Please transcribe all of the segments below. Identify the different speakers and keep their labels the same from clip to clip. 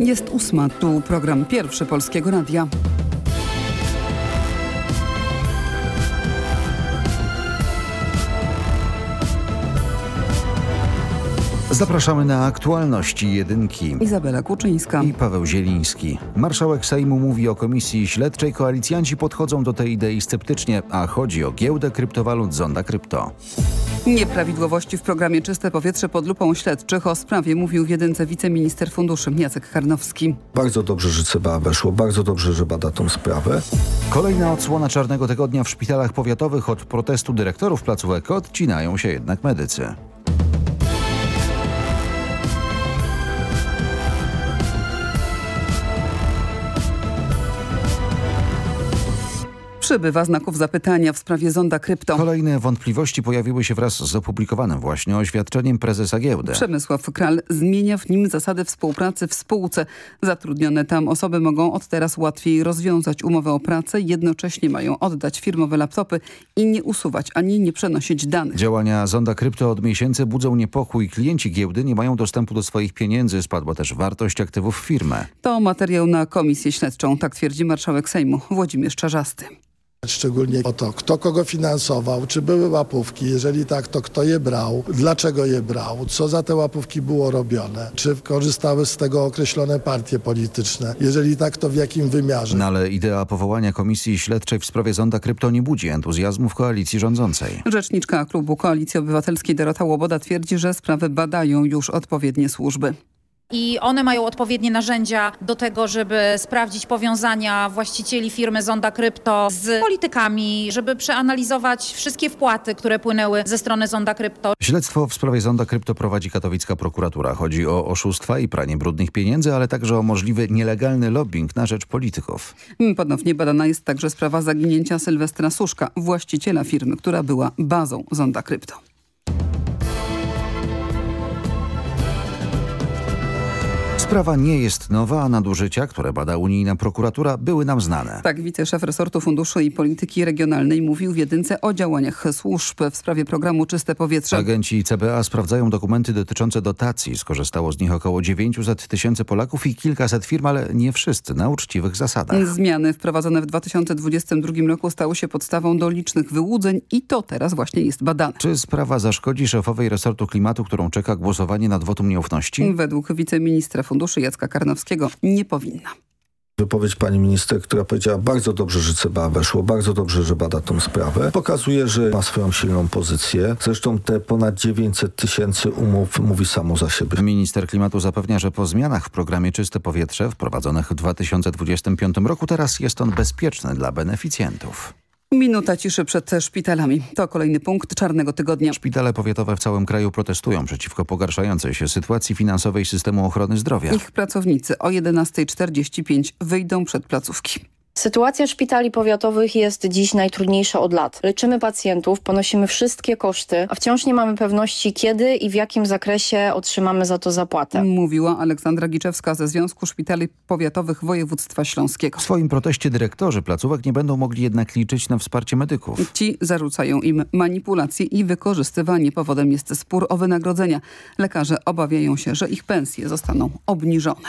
Speaker 1: Jest ósma, tu program pierwszy Polskiego Radia.
Speaker 2: Zapraszamy na aktualności jedynki.
Speaker 1: Izabela Kuczyńska.
Speaker 2: I Paweł Zieliński. Marszałek Sejmu mówi o komisji śledczej. Koalicjanci podchodzą do tej idei sceptycznie, a chodzi o giełdę kryptowalut Zonda Krypto.
Speaker 1: Nieprawidłowości w programie Czyste Powietrze pod lupą śledczych o sprawie mówił w jedynce wiceminister funduszy Jacek Karnowski.
Speaker 3: Bardzo dobrze, że CBA weszło, bardzo dobrze, że bada tą sprawę.
Speaker 2: Kolejna odsłona czarnego tygodnia w szpitalach powiatowych od protestu dyrektorów placówek odcinają się jednak medycy.
Speaker 1: Przybywa znaków zapytania w sprawie zonda krypto.
Speaker 2: Kolejne wątpliwości pojawiły się wraz z opublikowanym właśnie oświadczeniem prezesa giełdy.
Speaker 1: Przemysław Kral zmienia w nim zasady współpracy w spółce. Zatrudnione tam osoby mogą od teraz łatwiej rozwiązać umowę o pracę, jednocześnie mają oddać firmowe laptopy i nie usuwać ani nie przenosić danych.
Speaker 2: Działania Zonda Krypto od miesięcy budzą niepokój. Klienci giełdy nie mają dostępu do swoich pieniędzy. Spadła też wartość aktywów firmy.
Speaker 1: To materiał na komisję śledczą, tak twierdzi marszałek Sejmu Włodzimierz Czarzasty.
Speaker 4: Szczególnie o to, kto kogo finansował, czy były łapówki, jeżeli tak, to kto je brał, dlaczego je brał, co za te łapówki było robione, czy korzystały z tego określone partie polityczne, jeżeli tak, to w jakim wymiarze.
Speaker 2: No ale idea powołania komisji śledczej w sprawie Zonda Krypto nie budzi entuzjazmu w koalicji rządzącej.
Speaker 1: Rzeczniczka klubu Koalicji Obywatelskiej Dorota Łoboda twierdzi, że sprawę badają już odpowiednie służby
Speaker 5: i one mają odpowiednie narzędzia do tego, żeby sprawdzić powiązania właścicieli firmy Zonda Krypto z politykami, żeby przeanalizować wszystkie wpłaty, które płynęły ze strony Zonda Krypto.
Speaker 2: Śledztwo w sprawie Zonda Krypto prowadzi katowicka prokuratura. Chodzi o oszustwa i pranie brudnych pieniędzy, ale także o możliwy nielegalny lobbying na rzecz polityków.
Speaker 1: Ponownie badana jest także sprawa zaginięcia Sylwestra Suszka, właściciela firmy, która była bazą Zonda Krypto.
Speaker 2: Sprawa nie jest nowa, a nadużycia, które bada unijna prokuratura, były nam znane.
Speaker 1: Tak, wiceszef resortu funduszy i polityki regionalnej mówił w jedynce o działaniach służb w sprawie programu Czyste Powietrze.
Speaker 2: Agenci CBA sprawdzają dokumenty dotyczące dotacji. Skorzystało z nich około 900 tysięcy Polaków i kilkaset firm, ale nie wszyscy na uczciwych zasadach.
Speaker 1: Zmiany wprowadzone w 2022 roku stały się podstawą do licznych wyłudzeń i to teraz właśnie jest badane.
Speaker 2: Czy sprawa zaszkodzi szefowej resortu klimatu, którą czeka głosowanie nad wotum nieufności?
Speaker 1: Według wiceministra funduszy Jacka Karnowskiego nie powinna.
Speaker 3: Wypowiedź pani minister, która powiedziała bardzo dobrze, że CBA weszło, bardzo dobrze, że bada tą sprawę, pokazuje, że ma swoją silną pozycję. Zresztą te ponad 900 tysięcy umów mówi samo za siebie.
Speaker 2: Minister klimatu zapewnia, że po zmianach w programie Czyste Powietrze wprowadzonych w 2025 roku teraz jest on bezpieczny dla beneficjentów.
Speaker 1: Minuta ciszy przed szpitalami. To kolejny punkt czarnego tygodnia.
Speaker 2: Szpitale powiatowe w całym kraju protestują przeciwko pogarszającej się sytuacji finansowej systemu ochrony zdrowia.
Speaker 1: Ich pracownicy o 11.45 wyjdą przed placówki.
Speaker 6: Sytuacja szpitali powiatowych jest dziś najtrudniejsza od lat. Leczymy pacjentów, ponosimy wszystkie koszty, a wciąż nie mamy pewności kiedy i w jakim zakresie otrzymamy za to zapłatę.
Speaker 1: Mówiła Aleksandra Giczewska ze Związku Szpitali Powiatowych Województwa Śląskiego.
Speaker 2: W swoim proteście dyrektorzy placówek nie będą mogli jednak liczyć na wsparcie medyków.
Speaker 1: Ci zarzucają im manipulacje i wykorzystywanie. Powodem jest spór o wynagrodzenia. Lekarze obawiają się, że ich pensje zostaną obniżone.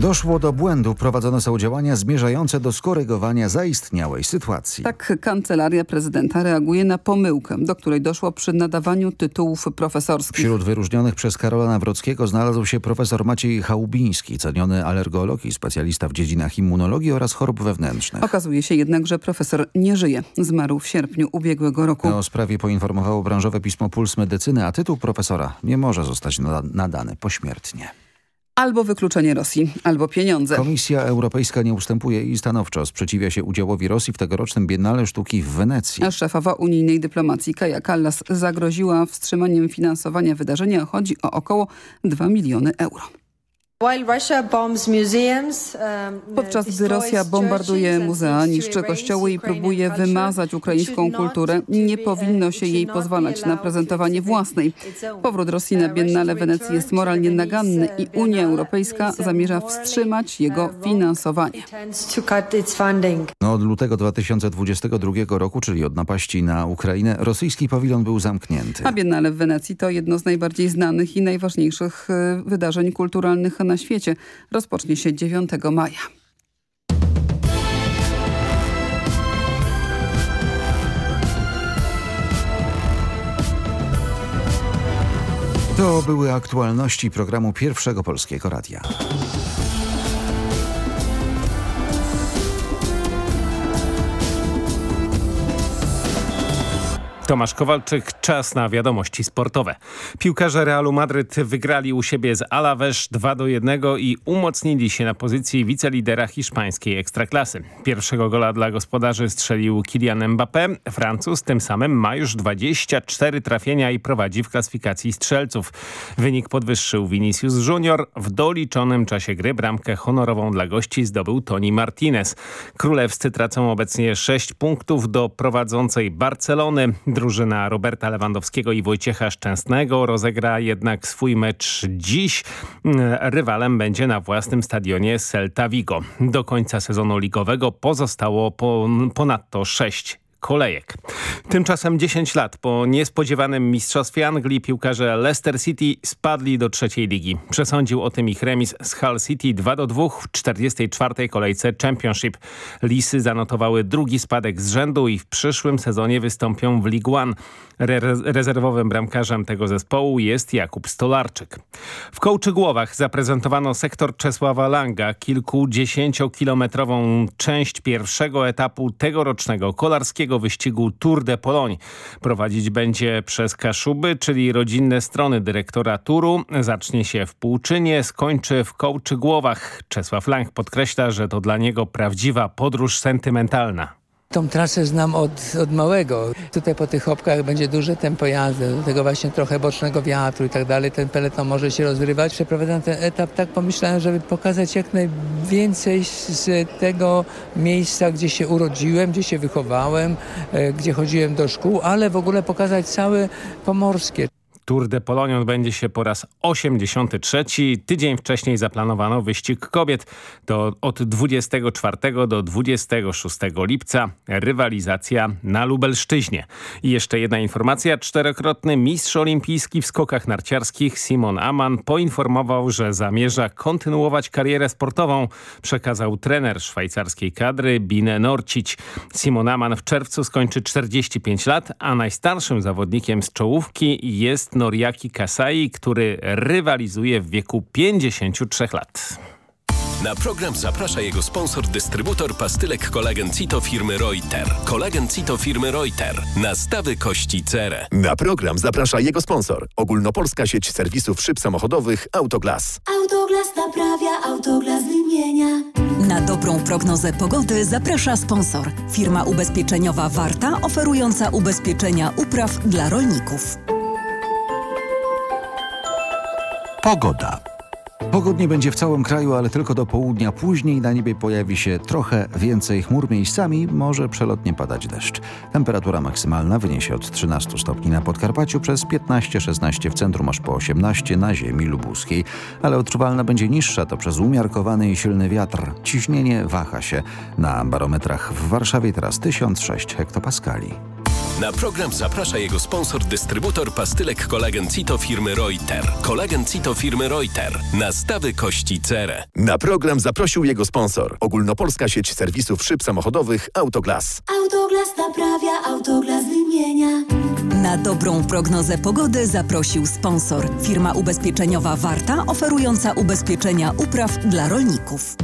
Speaker 2: Doszło do błędu. Prowadzone są działania zmierzające do skorygowania zaistniałej sytuacji.
Speaker 1: Tak Kancelaria Prezydenta reaguje na pomyłkę, do której doszło przy nadawaniu tytułów profesorskich.
Speaker 2: Wśród wyróżnionych przez Karola Nawrockiego znalazł się profesor Maciej Chałubiński, ceniony alergolog i specjalista w dziedzinach immunologii oraz chorób wewnętrznych.
Speaker 1: Okazuje się jednak, że profesor nie żyje. Zmarł w sierpniu ubiegłego roku.
Speaker 2: O sprawie poinformowało branżowe pismo Puls Medycyny, a tytuł profesora nie może zostać nadany pośmiertnie.
Speaker 1: Albo wykluczenie Rosji, albo pieniądze.
Speaker 2: Komisja Europejska nie ustępuje i stanowczo sprzeciwia się udziałowi Rosji w tegorocznym Biennale Sztuki w Wenecji.
Speaker 1: Szefowa unijnej dyplomacji Kaja Kallas zagroziła wstrzymaniem finansowania wydarzenia. Chodzi o około 2 miliony euro.
Speaker 7: Um,
Speaker 1: Podczas gdy Rosja bombarduje muzea, niszczy kościoły i próbuje wymazać ukraińską kulturę, nie powinno się jej pozwalać na prezentowanie własnej. Powrót Rosji na Biennale Wenecji jest moralnie naganny i Unia Europejska zamierza wstrzymać jego finansowanie.
Speaker 2: No, od lutego 2022 roku, czyli od napaści na Ukrainę, rosyjski pawilon był zamknięty.
Speaker 1: A Biennale w Wenecji to jedno z najbardziej znanych i najważniejszych e, wydarzeń kulturalnych na świecie. Rozpocznie się 9 maja.
Speaker 2: To były aktualności programu Pierwszego Polskiego Radia.
Speaker 8: Tomasz Kowalczyk, czas na wiadomości sportowe. Piłkarze Realu Madryt wygrali u siebie z Alavés 2 do 1 i umocnili się na pozycji wicelidera hiszpańskiej ekstraklasy. Pierwszego gola dla gospodarzy strzelił Kylian Mbappé. Francuz tym samym ma już 24 trafienia i prowadzi w klasyfikacji strzelców. Wynik podwyższył Vinicius Junior. W doliczonym czasie gry bramkę honorową dla gości zdobył Toni Martinez. Królewscy tracą obecnie 6 punktów do prowadzącej Barcelony. Drużyna Roberta Lewandowskiego i Wojciecha Szczęsnego rozegra jednak swój mecz dziś. Rywalem będzie na własnym stadionie Celta Vigo. Do końca sezonu ligowego pozostało ponadto sześć kolejek. Tymczasem 10 lat po niespodziewanym mistrzostwie Anglii piłkarze Leicester City spadli do trzeciej ligi. Przesądził o tym ich remis z Hull City 2 do 2 w 44. kolejce Championship. Lisy zanotowały drugi spadek z rzędu i w przyszłym sezonie wystąpią w League One. Re rezerwowym bramkarzem tego zespołu jest Jakub Stolarczyk. W Kołczygłowach zaprezentowano sektor Czesława Langa, kilkudziesięciokilometrową część pierwszego etapu tegorocznego kolarskiego wyścigu Tour de Pologne. Prowadzić będzie przez Kaszuby, czyli rodzinne strony dyrektora turu. Zacznie się w Półczynie, skończy w Kołczygłowach. Czesław Lang podkreśla, że to dla niego prawdziwa podróż sentymentalna.
Speaker 9: Tą trasę znam od, od małego. Tutaj po tych hopkach będzie duże tempo jazdy, do tego właśnie trochę bocznego wiatru i tak dalej. Ten peleton może się rozrywać. Przeprowadzam ten etap tak pomyślałem, żeby pokazać jak najwięcej z tego miejsca, gdzie się urodziłem, gdzie się wychowałem, e, gdzie chodziłem do szkół, ale w ogóle pokazać całe Pomorskie.
Speaker 8: Tour de Pologne odbędzie się po raz 83. Tydzień wcześniej zaplanowano wyścig kobiet. To od 24 do 26 lipca rywalizacja na Lubelszczyźnie. I jeszcze jedna informacja. Czterokrotny mistrz olimpijski w skokach narciarskich Simon Aman poinformował, że zamierza kontynuować karierę sportową. Przekazał trener szwajcarskiej kadry Bine Norcić. Simon Aman w czerwcu skończy 45 lat, a najstarszym zawodnikiem z czołówki jest Noriaki Kasai, który rywalizuje w wieku 53 lat.
Speaker 10: Na program zaprasza jego sponsor, dystrybutor pastylek kolagen Cito firmy Reuter. Kolagen Cito firmy Reuter. Nastawy kości cerę.
Speaker 11: Na program zaprasza jego sponsor. Ogólnopolska sieć serwisów szyb samochodowych Autoglas.
Speaker 12: Autoglas naprawia, Autoglas wymienia.
Speaker 13: Na dobrą prognozę pogody zaprasza sponsor. Firma ubezpieczeniowa Warta, oferująca ubezpieczenia upraw dla rolników.
Speaker 2: Pogoda. Pogodnie będzie w całym kraju, ale tylko do południa. Później na niebie pojawi się trochę więcej chmur. Miejscami może przelotnie padać deszcz. Temperatura maksymalna wyniesie od 13 stopni na Podkarpaciu przez 15-16 w centrum aż po 18 na ziemi lubuskiej. Ale odczuwalna będzie niższa to przez umiarkowany i silny wiatr. Ciśnienie waha się. Na barometrach w Warszawie teraz 1006 hektopaskali.
Speaker 10: Na program zaprasza jego sponsor, dystrybutor pastylek kolagen Cito firmy Reuter. Kolagen Cito firmy Reuter. Nastawy kości cerę.
Speaker 11: Na program zaprosił jego sponsor. Ogólnopolska sieć serwisów szyb samochodowych Autoglas.
Speaker 12: Autoglas naprawia, Autoglas wymienia.
Speaker 13: Na dobrą prognozę pogody zaprosił sponsor. Firma ubezpieczeniowa Warta, oferująca ubezpieczenia upraw dla rolników.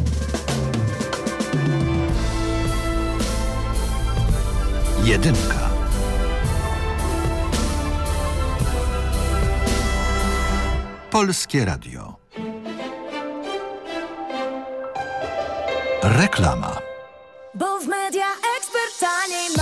Speaker 14: Jedynka. Polskie Radio. Reklama.
Speaker 15: Bo w media ekspert taniej.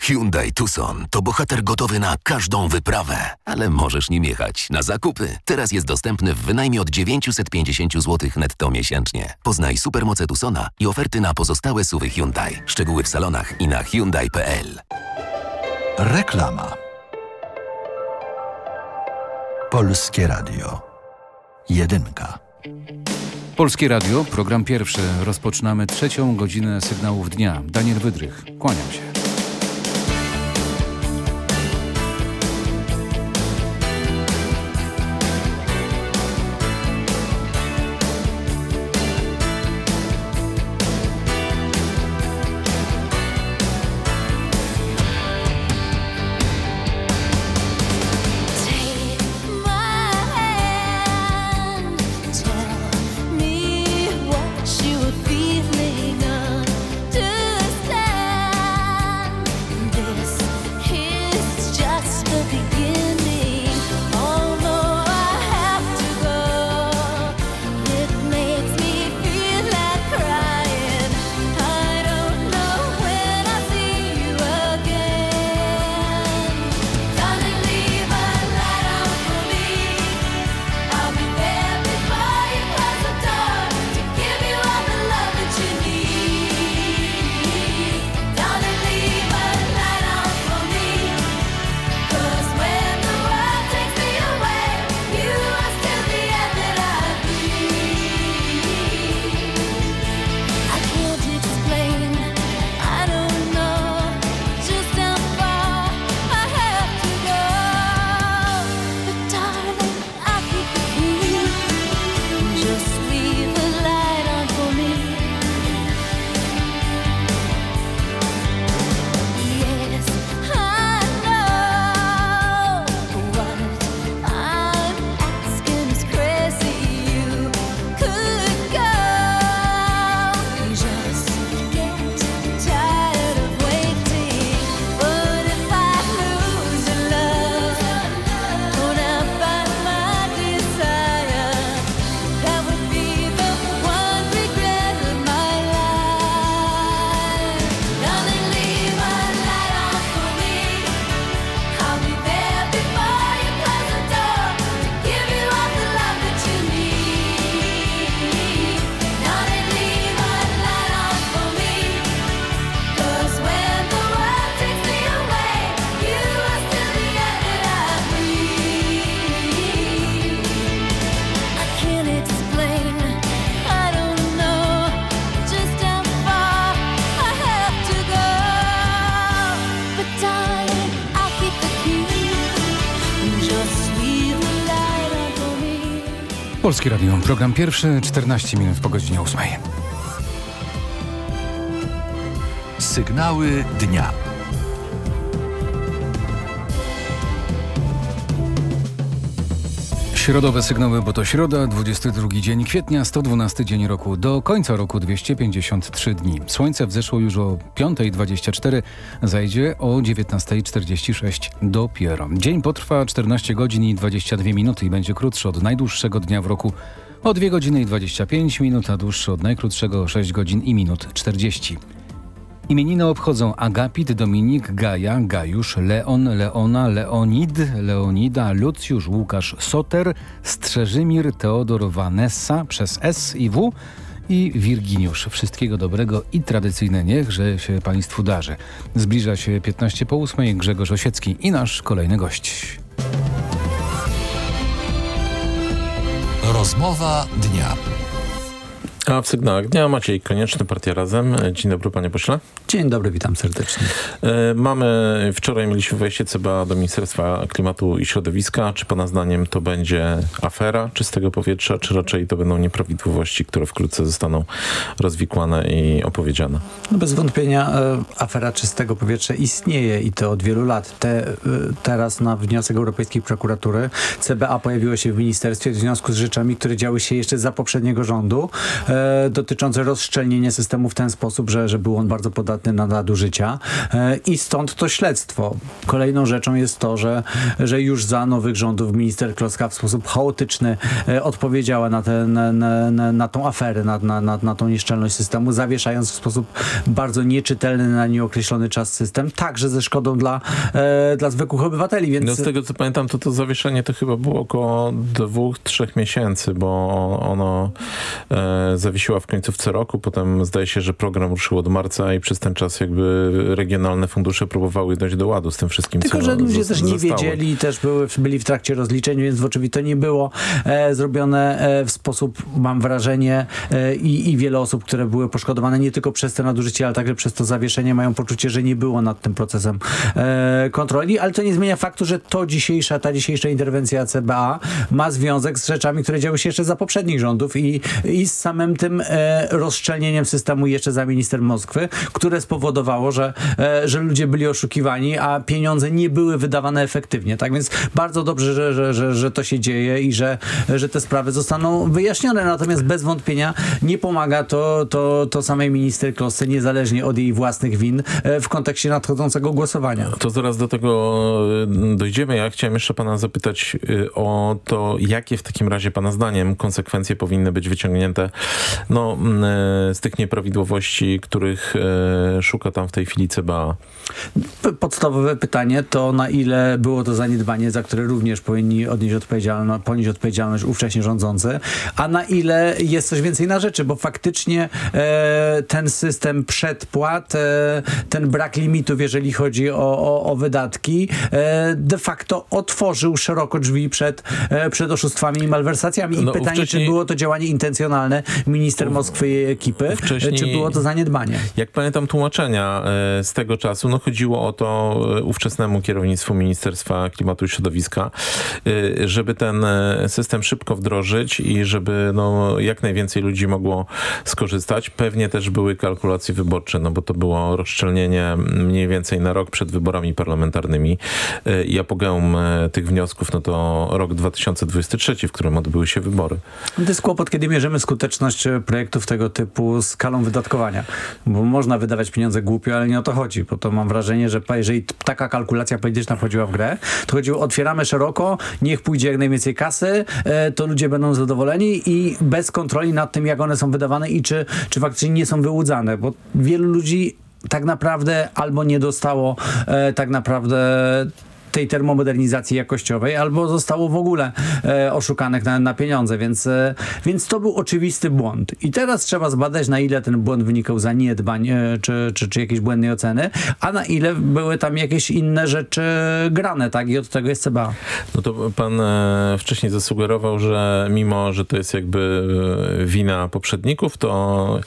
Speaker 16: Hyundai Tucson to bohater gotowy na każdą wyprawę, ale możesz nim jechać na zakupy. Teraz jest dostępny w wynajmie od 950 zł netto miesięcznie. Poznaj supermoce Tucsona i oferty na pozostałe suwy Hyundai. Szczegóły w salonach i na Hyundai.pl.
Speaker 17: Reklama. Polskie Radio. Jedynka.
Speaker 18: Polskie Radio, program pierwszy. Rozpoczynamy trzecią godzinę sygnałów dnia. Daniel Wydrych, kłaniam się. Polskie Radio, program pierwszy, 14 minut po godzinie 8.
Speaker 17: Sygnały dnia.
Speaker 18: Środowe sygnały, bo to środa, 22 dzień kwietnia, 112 dzień roku. Do końca roku 253 dni. Słońce wzeszło już o 5.24, zajdzie o 19.46 dopiero. Dzień potrwa 14 godzin i 22 minuty i będzie krótszy od najdłuższego dnia w roku o 2 godziny i 25 minut, a dłuższy od najkrótszego o 6 godzin i minut 40. Imieniny obchodzą Agapit, Dominik, Gaja, Gajusz, Leon, Leona, Leonid, Leonida, Lucjusz, Łukasz, Soter, Strzeżymir, Teodor, Vanessa przez S i W i Wirginiusz. Wszystkiego dobrego i tradycyjne niechże się Państwu darzy. Zbliża się 15 po 8 Grzegorz Osiecki i nasz kolejny gość.
Speaker 14: Rozmowa dnia.
Speaker 19: A w sygnałach dnia Maciej Konieczny, Partia Razem. Dzień dobry panie pośle.
Speaker 20: Dzień dobry, witam serdecznie.
Speaker 19: E, mamy, wczoraj mieliśmy wejście CBA do Ministerstwa Klimatu i Środowiska. Czy pana zdaniem to będzie afera czystego powietrza, czy raczej to będą nieprawidłowości, które wkrótce zostaną rozwikłane i opowiedziane?
Speaker 20: No bez wątpienia e, afera czystego powietrza istnieje i to od wielu lat. Te, e, teraz na wniosek Europejskiej Prokuratury CBA pojawiło się w ministerstwie w związku z rzeczami, które działy się jeszcze za poprzedniego rządu, e, dotyczące rozszczelnienia systemu w ten sposób, że, że był on bardzo podatny na nadużycia e, i stąd to śledztwo. Kolejną rzeczą jest to, że, że już za nowych rządów minister Kloska w sposób chaotyczny e, odpowiedziała na, te, na, na, na, na tą aferę, na, na, na, na tą nieszczelność systemu, zawieszając w sposób bardzo nieczytelny na nieokreślony czas system, także ze szkodą dla, e, dla zwykłych obywateli. Więc...
Speaker 19: No z tego co pamiętam, to to zawieszenie to chyba było około dwóch, trzech miesięcy, bo ono e, zawiesiło w końcówce roku, potem zdaje się, że program ruszył od marca i przez ten czas jakby regionalne fundusze próbowały dojść do ładu z tym wszystkim,
Speaker 20: Tylko, że ludzie też nie
Speaker 19: zostało.
Speaker 20: wiedzieli, też były, byli w trakcie rozliczeń, więc oczywiście to nie było e, zrobione e, w sposób, mam wrażenie, e, i, i wiele osób, które były poszkodowane nie tylko przez te nadużycie, ale także przez to zawieszenie, mają poczucie, że nie było nad tym procesem e, kontroli, ale to nie zmienia faktu, że to dzisiejsza, ta dzisiejsza interwencja CBA ma związek z rzeczami, które działy się jeszcze za poprzednich rządów i, i z samym tym e, rozszczelnieniem systemu jeszcze za minister Moskwy, które spowodowało, że, e, że ludzie byli oszukiwani, a pieniądze nie były wydawane efektywnie. Tak więc bardzo dobrze, że, że, że, że to się dzieje i że, że te sprawy zostaną wyjaśnione. Natomiast bez wątpienia nie pomaga to, to, to samej minister Klosce, niezależnie od jej własnych win e, w kontekście nadchodzącego głosowania.
Speaker 19: To zaraz do tego dojdziemy. Ja chciałem jeszcze pana zapytać o to, jakie w takim razie pana zdaniem konsekwencje powinny być wyciągnięte no, mm, y, z tych nieprawidłowości, których y, szuka tam w tej chwili CBA.
Speaker 20: Podstawowe pytanie to na ile było to zaniedbanie, za które również powinni odnieść odpowiedzialność, ponieść odpowiedzialność ówcześnie rządzący, a na ile jest coś więcej na rzeczy, bo faktycznie e, ten system przedpłat, e, ten brak limitów, jeżeli chodzi o, o, o wydatki, e, de facto otworzył szeroko drzwi przed, e, przed oszustwami i malwersacjami. I
Speaker 19: No,
Speaker 20: pytanie, czy było to działanie intencjonalne minister Moskwy i jej ekipy,
Speaker 19: Wcześniej-
Speaker 20: czy było to zaniedbanie.
Speaker 19: Jak pamiętam tłumaczenia e, z tego czasu, no chodziło o to e, ówczesnemu kierownictwu Ministerstwa Klimatu i Środowiska, e, żeby ten system szybko wdrożyć i żeby no, jak najwięcej ludzi mogło skorzystać. Pewnie też były kalkulacje wyborcze, no bo to było rozszczelnienie mniej więcej na rok przed wyborami parlamentarnymi i apogeum tych wniosków, no to rok 2023, w którym odbyły się wybory.
Speaker 20: To jest kłopot, kiedy mierzymy skuteczność projektów tego typu skalą wydatkowania. Bo można wydawać pieniądze głupio, ale nie o to chodzi. Bo to mam wrażenie, że jeżeli taka kalkulacja polityczna wchodziła w grę, to chodziło otwieramy szeroko, niech pójdzie jak najwięcej kasy, e, to ludzie będą zadowoleni i bez kontroli nad tym, jak one są wydawane i czy, czy faktycznie nie są wyłudzane. Bo wielu ludzi tak naprawdę albo nie dostało e, tak naprawdę tej termomodernizacji jakościowej, albo zostało w ogóle e, oszukanych na, na pieniądze, więc, e, więc to był oczywisty błąd. I teraz trzeba zbadać, na ile ten błąd wynikał z zaniedbań, e, czy, czy, czy jakiejś błędnej oceny, a na ile były tam jakieś inne rzeczy grane, tak? I od tego jest CBA.
Speaker 19: No to pan e, wcześniej zasugerował, że mimo, że to jest jakby e, wina poprzedników, to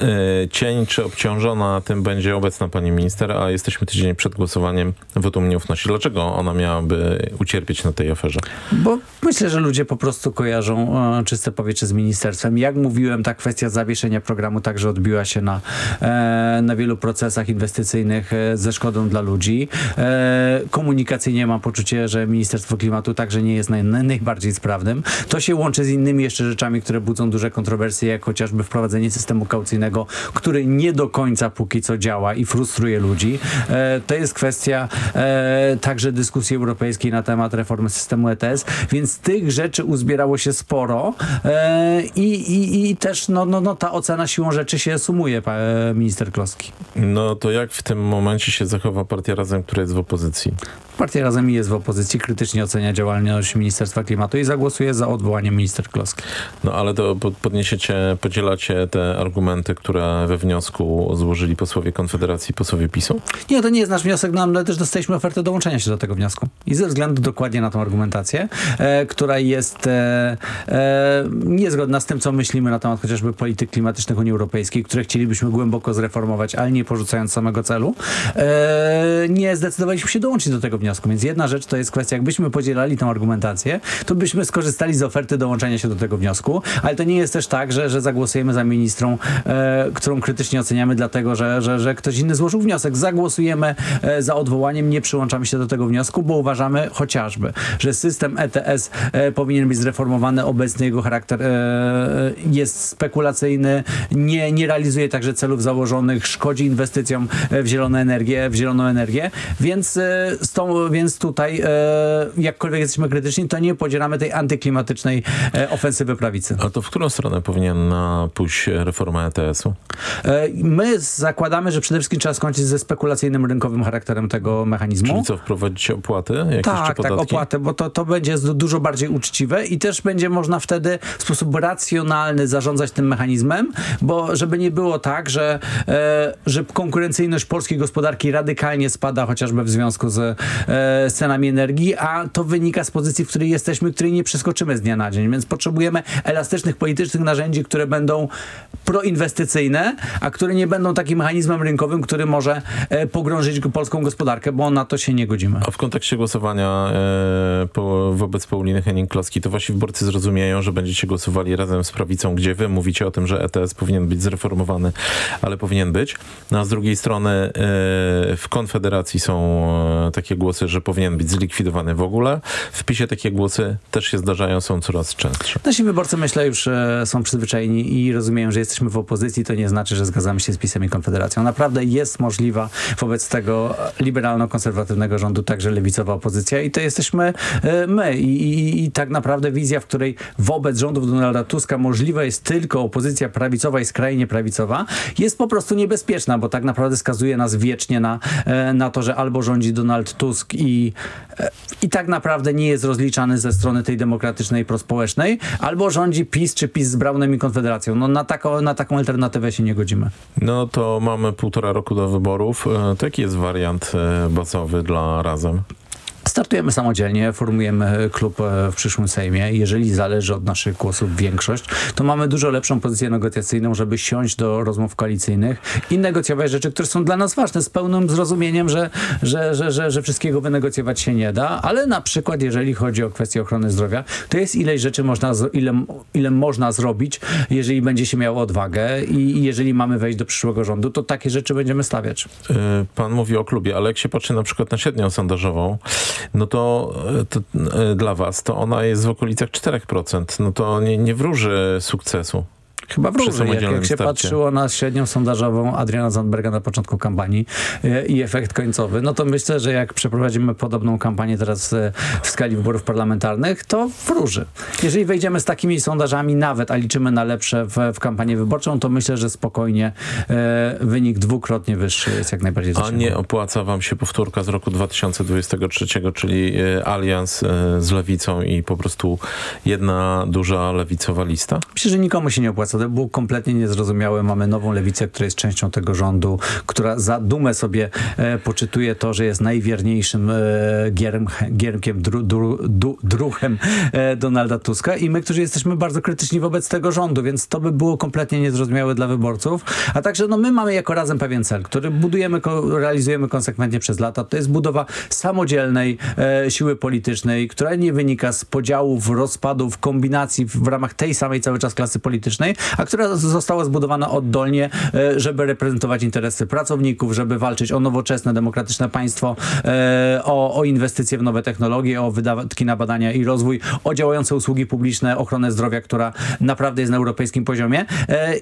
Speaker 19: e, cień czy obciążona tym będzie obecna pani minister, a jesteśmy tydzień przed głosowaniem wotum nieufności. Dlaczego dlaczego ona miałaby ucierpieć na tej aferze?
Speaker 20: Bo myślę, że ludzie po prostu kojarzą e, czyste powietrze z ministerstwem. Jak mówiłem, ta kwestia zawieszenia programu także odbiła się na, e, na wielu procesach inwestycyjnych e, ze szkodą dla ludzi. E, komunikacyjnie mam poczucie, że Ministerstwo Klimatu także nie jest naj, naj, najbardziej sprawnym. To się łączy z innymi jeszcze rzeczami, które budzą duże kontrowersje, jak chociażby wprowadzenie systemu kaucyjnego, który nie do końca póki co działa i frustruje ludzi. E, to jest kwestia e, także dyskusji europejskiej na temat reformy systemu ETS, więc tych rzeczy uzbierało się sporo e, i, i, i też no, no, no, ta ocena siłą rzeczy się sumuje, pa, e, minister Kloski.
Speaker 19: No to jak w tym momencie się zachowa partia Razem, która jest w opozycji?
Speaker 20: Partia Razem jest w opozycji, krytycznie ocenia działalność Ministerstwa Klimatu i zagłosuje za odwołaniem minister Kloski.
Speaker 19: No ale to pod- podniesiecie, podzielacie te argumenty, które we wniosku złożyli posłowie Konfederacji, posłowie PiSu?
Speaker 20: Nie, to nie jest nasz wniosek, no, ale też dostaliśmy ofertę dołączenia się do tego wniosku. I ze względu dokładnie na tą argumentację, e, która jest e, e, niezgodna z tym, co myślimy na temat chociażby polityk klimatycznych Unii Europejskiej, które chcielibyśmy głęboko zreformować, ale nie porzucając samego celu, e, nie zdecydowaliśmy się dołączyć do tego wniosku. Więc jedna rzecz to jest kwestia, jakbyśmy podzielali tą argumentację, to byśmy skorzystali z oferty dołączenia się do tego wniosku, ale to nie jest też tak, że, że zagłosujemy za ministrą, e, którą krytycznie oceniamy, dlatego że, że, że ktoś inny złożył wniosek. Zagłosujemy e, za odwołaniem, nie przyłączamy się do tego wniosku, bo uważamy chociażby, że system ETS e, powinien być zreformowany. Obecny jego charakter e, jest spekulacyjny, nie, nie realizuje także celów założonych, szkodzi inwestycjom e, w zieloną energię, w zieloną energię, więc, e, z tą, więc tutaj e, jakkolwiek jesteśmy krytyczni, to nie podzielamy tej antyklimatycznej e, ofensywy prawicy.
Speaker 19: A to w którą stronę powinna pójść reforma ETS-u?
Speaker 20: E, My zakładamy, że przede wszystkim trzeba skończyć ze spekulacyjnym rynkowym charakterem tego mechanizmu.
Speaker 19: Czyli co, wprowadzić opłaty? Jakieś
Speaker 20: Tak, tak, opłatę, bo to, to będzie dużo bardziej uczciwe i też będzie można wtedy w sposób racjonalny zarządzać tym mechanizmem, bo żeby nie było tak, że, że konkurencyjność polskiej gospodarki radykalnie spada chociażby w związku z, z cenami energii, a to wynika z pozycji, w której jesteśmy, której nie przeskoczymy z dnia na dzień, więc potrzebujemy elastycznych politycznych narzędzi, które będą proinwestycyjne, a które nie będą takim mechanizmem rynkowym, który może e, pogrążyć polską gospodarkę, bo na to się nie godzimy.
Speaker 19: A w kontekście głosowania e, po, wobec Pauliny Henning-Kloski, to wasi wyborcy zrozumieją, że będziecie głosowali razem z prawicą, gdzie wy mówicie o tym, że ETS powinien być zreformowany, ale powinien być. No, a z drugiej strony e, w Konfederacji są e, takie głosy, że powinien być zlikwidowany w ogóle. W PiSie takie głosy też się zdarzają, są coraz częstsze.
Speaker 20: Nasi wyborcy, myślę, już e, są przyzwyczajeni i rozumieją, że jesteśmy w opozycji. To nie znaczy, że zgadzamy się z PiSem i Konfederacją. Naprawdę jest możliwa wobec tego liberalno-konserwatywnego rządu także lewicowa opozycja i to jesteśmy e, my. I, i, I tak naprawdę wizja, w której wobec rządów Donalda Tuska możliwa jest tylko opozycja prawicowa i skrajnie prawicowa, jest po prostu niebezpieczna, bo tak naprawdę skazuje nas wiecznie na, e, na to, że albo rządzi Donald Tusk i, e, i tak naprawdę nie jest rozliczany ze strony tej demokratycznej, prospołecznej, albo rządzi PiS czy PiS z Braunem i Konfederacją. No na, taką na taką alternatywę się nie godzimy.
Speaker 19: No to mamy półtora roku do wyborów. E, To jaki jest wariant e, bazowy dla Razem?
Speaker 20: Startujemy samodzielnie, formujemy klub e, w przyszłym Sejmie. Jeżeli zależy od naszych głosów większość, to mamy dużo lepszą pozycję negocjacyjną, żeby siąść do rozmów koalicyjnych i negocjować rzeczy, które są dla nas ważne, z pełnym zrozumieniem, że, że, że, że, że wszystkiego wynegocjować się nie da, ale na przykład jeżeli chodzi o kwestię ochrony zdrowia, to jest ileś rzeczy można, ile, ile można zrobić, jeżeli będzie się miało odwagę i, jeżeli mamy wejść do przyszłego rządu, to takie rzeczy będziemy stawiać.
Speaker 19: Y, Pan mówi o klubie, ale jak się patrzy na przykład na średnią sondażową, no to, y, to y, dla was to ona jest w okolicach 4%. No to nie, nie wróży sukcesu.
Speaker 20: Chyba wróży, jak, jak się
Speaker 19: starcie.
Speaker 20: patrzyło na średnią sondażową Adriana Zandberga na początku kampanii e, i efekt końcowy, no to myślę, że jak przeprowadzimy podobną kampanię teraz e, w skali wyborów parlamentarnych, to wróży. Jeżeli wejdziemy z takimi sondażami nawet, a liczymy na lepsze w, w kampanię wyborczą, to myślę, że spokojnie e, wynik dwukrotnie wyższy jest jak najbardziej
Speaker 19: A nie opłaca wam się powtórka z roku 2023, czyli alians z lewicą i po prostu jedna duża lewicowa lista?
Speaker 20: Myślę, że nikomu się nie opłaca To było kompletnie niezrozumiałe. Mamy nową lewicę, która jest częścią tego rządu, która za dumę sobie e, poczytuje to, że jest najwierniejszym e, gierm, giermkiem, dru, dru, du, druhem e, Donalda Tuska i my, którzy jesteśmy bardzo krytyczni wobec tego rządu, więc to by było kompletnie niezrozumiałe dla wyborców. A także no, my mamy jako razem pewien cel, który budujemy, ko, realizujemy konsekwentnie przez lata. To jest budowa samodzielnej e, siły politycznej, która nie wynika z podziałów, rozpadów, kombinacji w ramach tej samej cały czas klasy politycznej, a która została zbudowana oddolnie, e, żeby reprezentować interesy pracowników, żeby walczyć o nowoczesne, demokratyczne państwo, e, o, o inwestycje w nowe technologie, o wydatki na badania i rozwój, o działające usługi publiczne, ochronę zdrowia, która naprawdę jest na europejskim poziomie. E,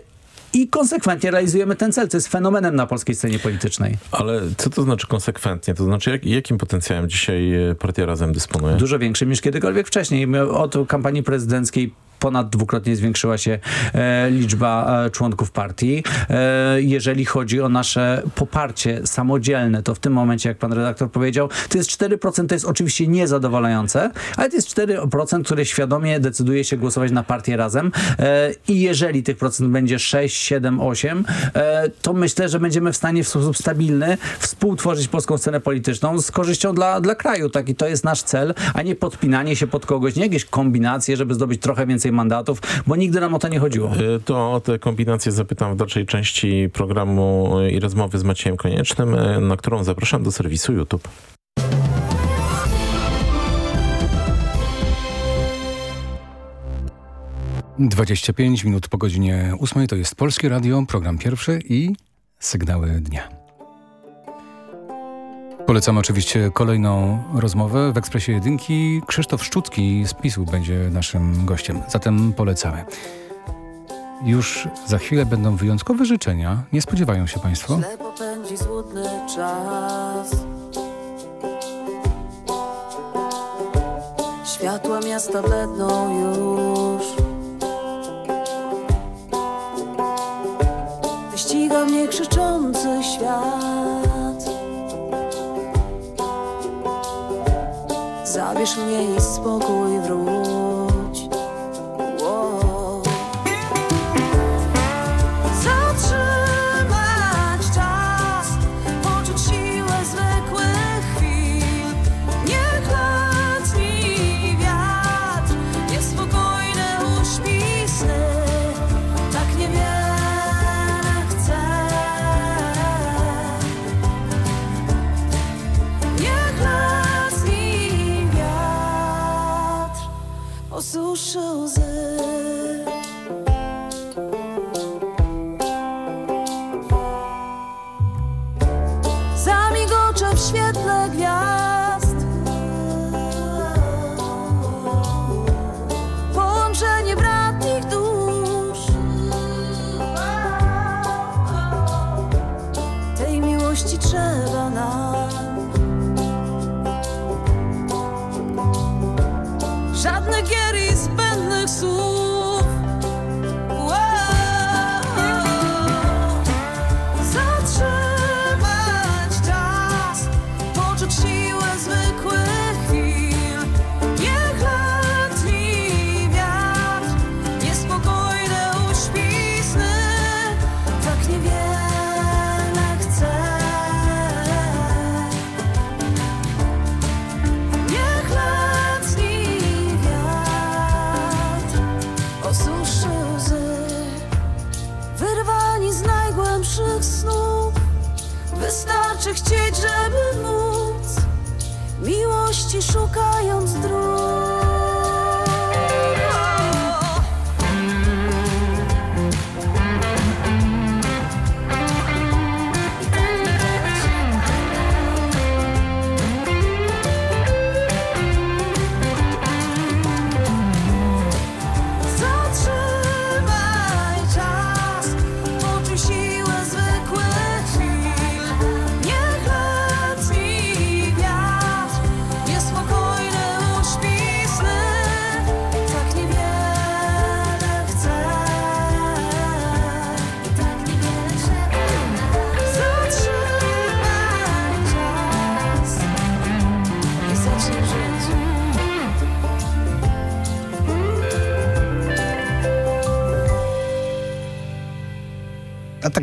Speaker 20: i konsekwentnie realizujemy ten cel, co jest fenomenem na polskiej scenie politycznej.
Speaker 19: Ale co to znaczy konsekwentnie? To znaczy jak, jakim potencjałem dzisiaj partia Razem dysponuje?
Speaker 20: Dużo większym niż kiedykolwiek wcześniej. My Od kampanii prezydenckiej ponad dwukrotnie zwiększyła się e, liczba e, członków partii. E, jeżeli chodzi o nasze poparcie samodzielne, to w tym momencie, jak pan redaktor powiedział, to jest 4%, to jest oczywiście niezadowalające, ale to jest 4%, które świadomie decyduje się głosować na partię razem i jeżeli tych procent będzie 6, 7, 8, e, to myślę, że będziemy w stanie w sposób stabilny współtworzyć polską scenę polityczną z korzyścią dla, dla kraju. Tak? I to jest nasz cel, a nie podpinanie się pod kogoś, nie jakieś kombinacje, żeby zdobyć trochę więcej mandatów, bo nigdy nam o to nie chodziło.
Speaker 19: E, To o te kombinacje zapytam w dalszej części programu e, i rozmowy z Maciejem Koniecznym, e, na którą zapraszam do serwisu YouTube.
Speaker 18: Dwadzieścia pięć minut po godzinie ósmej to jest Polskie Radio, program pierwszy i sygnały dnia. Polecam oczywiście kolejną rozmowę w Ekspresie Jedynki. Krzysztof Szczutki z PiSu będzie naszym gościem, zatem polecamy. Już za chwilę będą wyjątkowe życzenia. Nie spodziewają się Państwo?
Speaker 21: Źle czas Światła miasta bledną już Wyściga mnie krzyczący świat Zabierz mnie i spokój wróć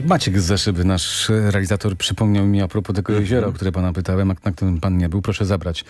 Speaker 18: Maciek z Zaszyby, nasz realizator, przypomniał mi a propos tego jeziora, o które pana pytałem, na którym pan nie był. Proszę zabrać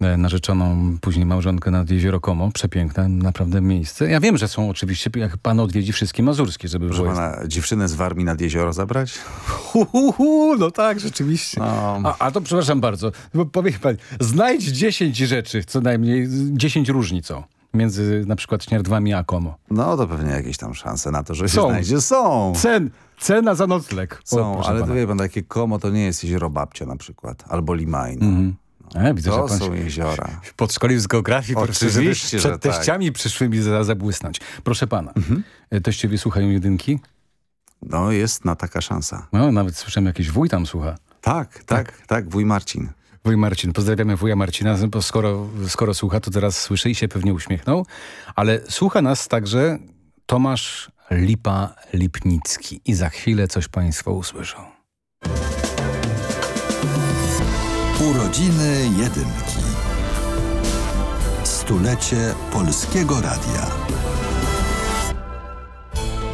Speaker 18: e, narzeczoną, później małżonkę nad jezioro Komo. Przepiękne, naprawdę miejsce. Ja wiem, że są oczywiście, jak pan odwiedzi wszystkie mazurskie, żeby
Speaker 2: Proszę
Speaker 18: było...
Speaker 2: pana, dziewczynę z Warmii nad jezioro zabrać?
Speaker 18: Hu, hu, hu, no tak, rzeczywiście. A, a to przepraszam bardzo, bo powie pan, znajdź 10 rzeczy, co najmniej 10 różnic o, między na przykład Śniardwami a Komo.
Speaker 2: No to pewnie jakieś tam szanse na to, że się
Speaker 18: Są.
Speaker 2: znajdzie. Są.
Speaker 18: Cen, cena za nocleg. O,
Speaker 2: Są,
Speaker 18: proszę
Speaker 2: ale
Speaker 18: pana.
Speaker 2: wie pan, takie komo to nie jest jezioro Babcia na przykład, albo Limaj. No.
Speaker 18: Mhm. E, widzę,
Speaker 2: to
Speaker 18: że
Speaker 2: są jeziora.
Speaker 18: podszkolił z geografii, proszę,
Speaker 2: Oczywiście,
Speaker 18: przed
Speaker 2: że tak.
Speaker 18: teściami przyszłymi za, zabłysnąć. Proszę pana,
Speaker 2: Mhm.
Speaker 18: e, teściowie słuchają jedynki?
Speaker 2: No jest na taka szansa.
Speaker 18: No, nawet słyszałem, jakiś wuj tam słucha.
Speaker 2: Tak, tak, tak, wuj Marcin.
Speaker 18: Wuj Marcin, pozdrawiamy wuja Marcina, bo skoro, skoro słucha, to teraz słyszy i się pewnie uśmiechnął. Ale słucha nas także Tomasz Lipa-Lipnicki i za chwilę coś państwo usłyszą.
Speaker 14: Urodziny jedynki. Stulecie Polskiego Radia.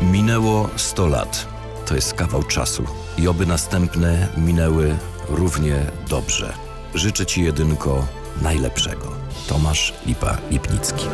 Speaker 22: Minęło 100 lat. To jest kawał czasu. I oby następne minęły równie dobrze. Życzę Ci jedynko najlepszego. Tomasz Lipa-Lipnicki.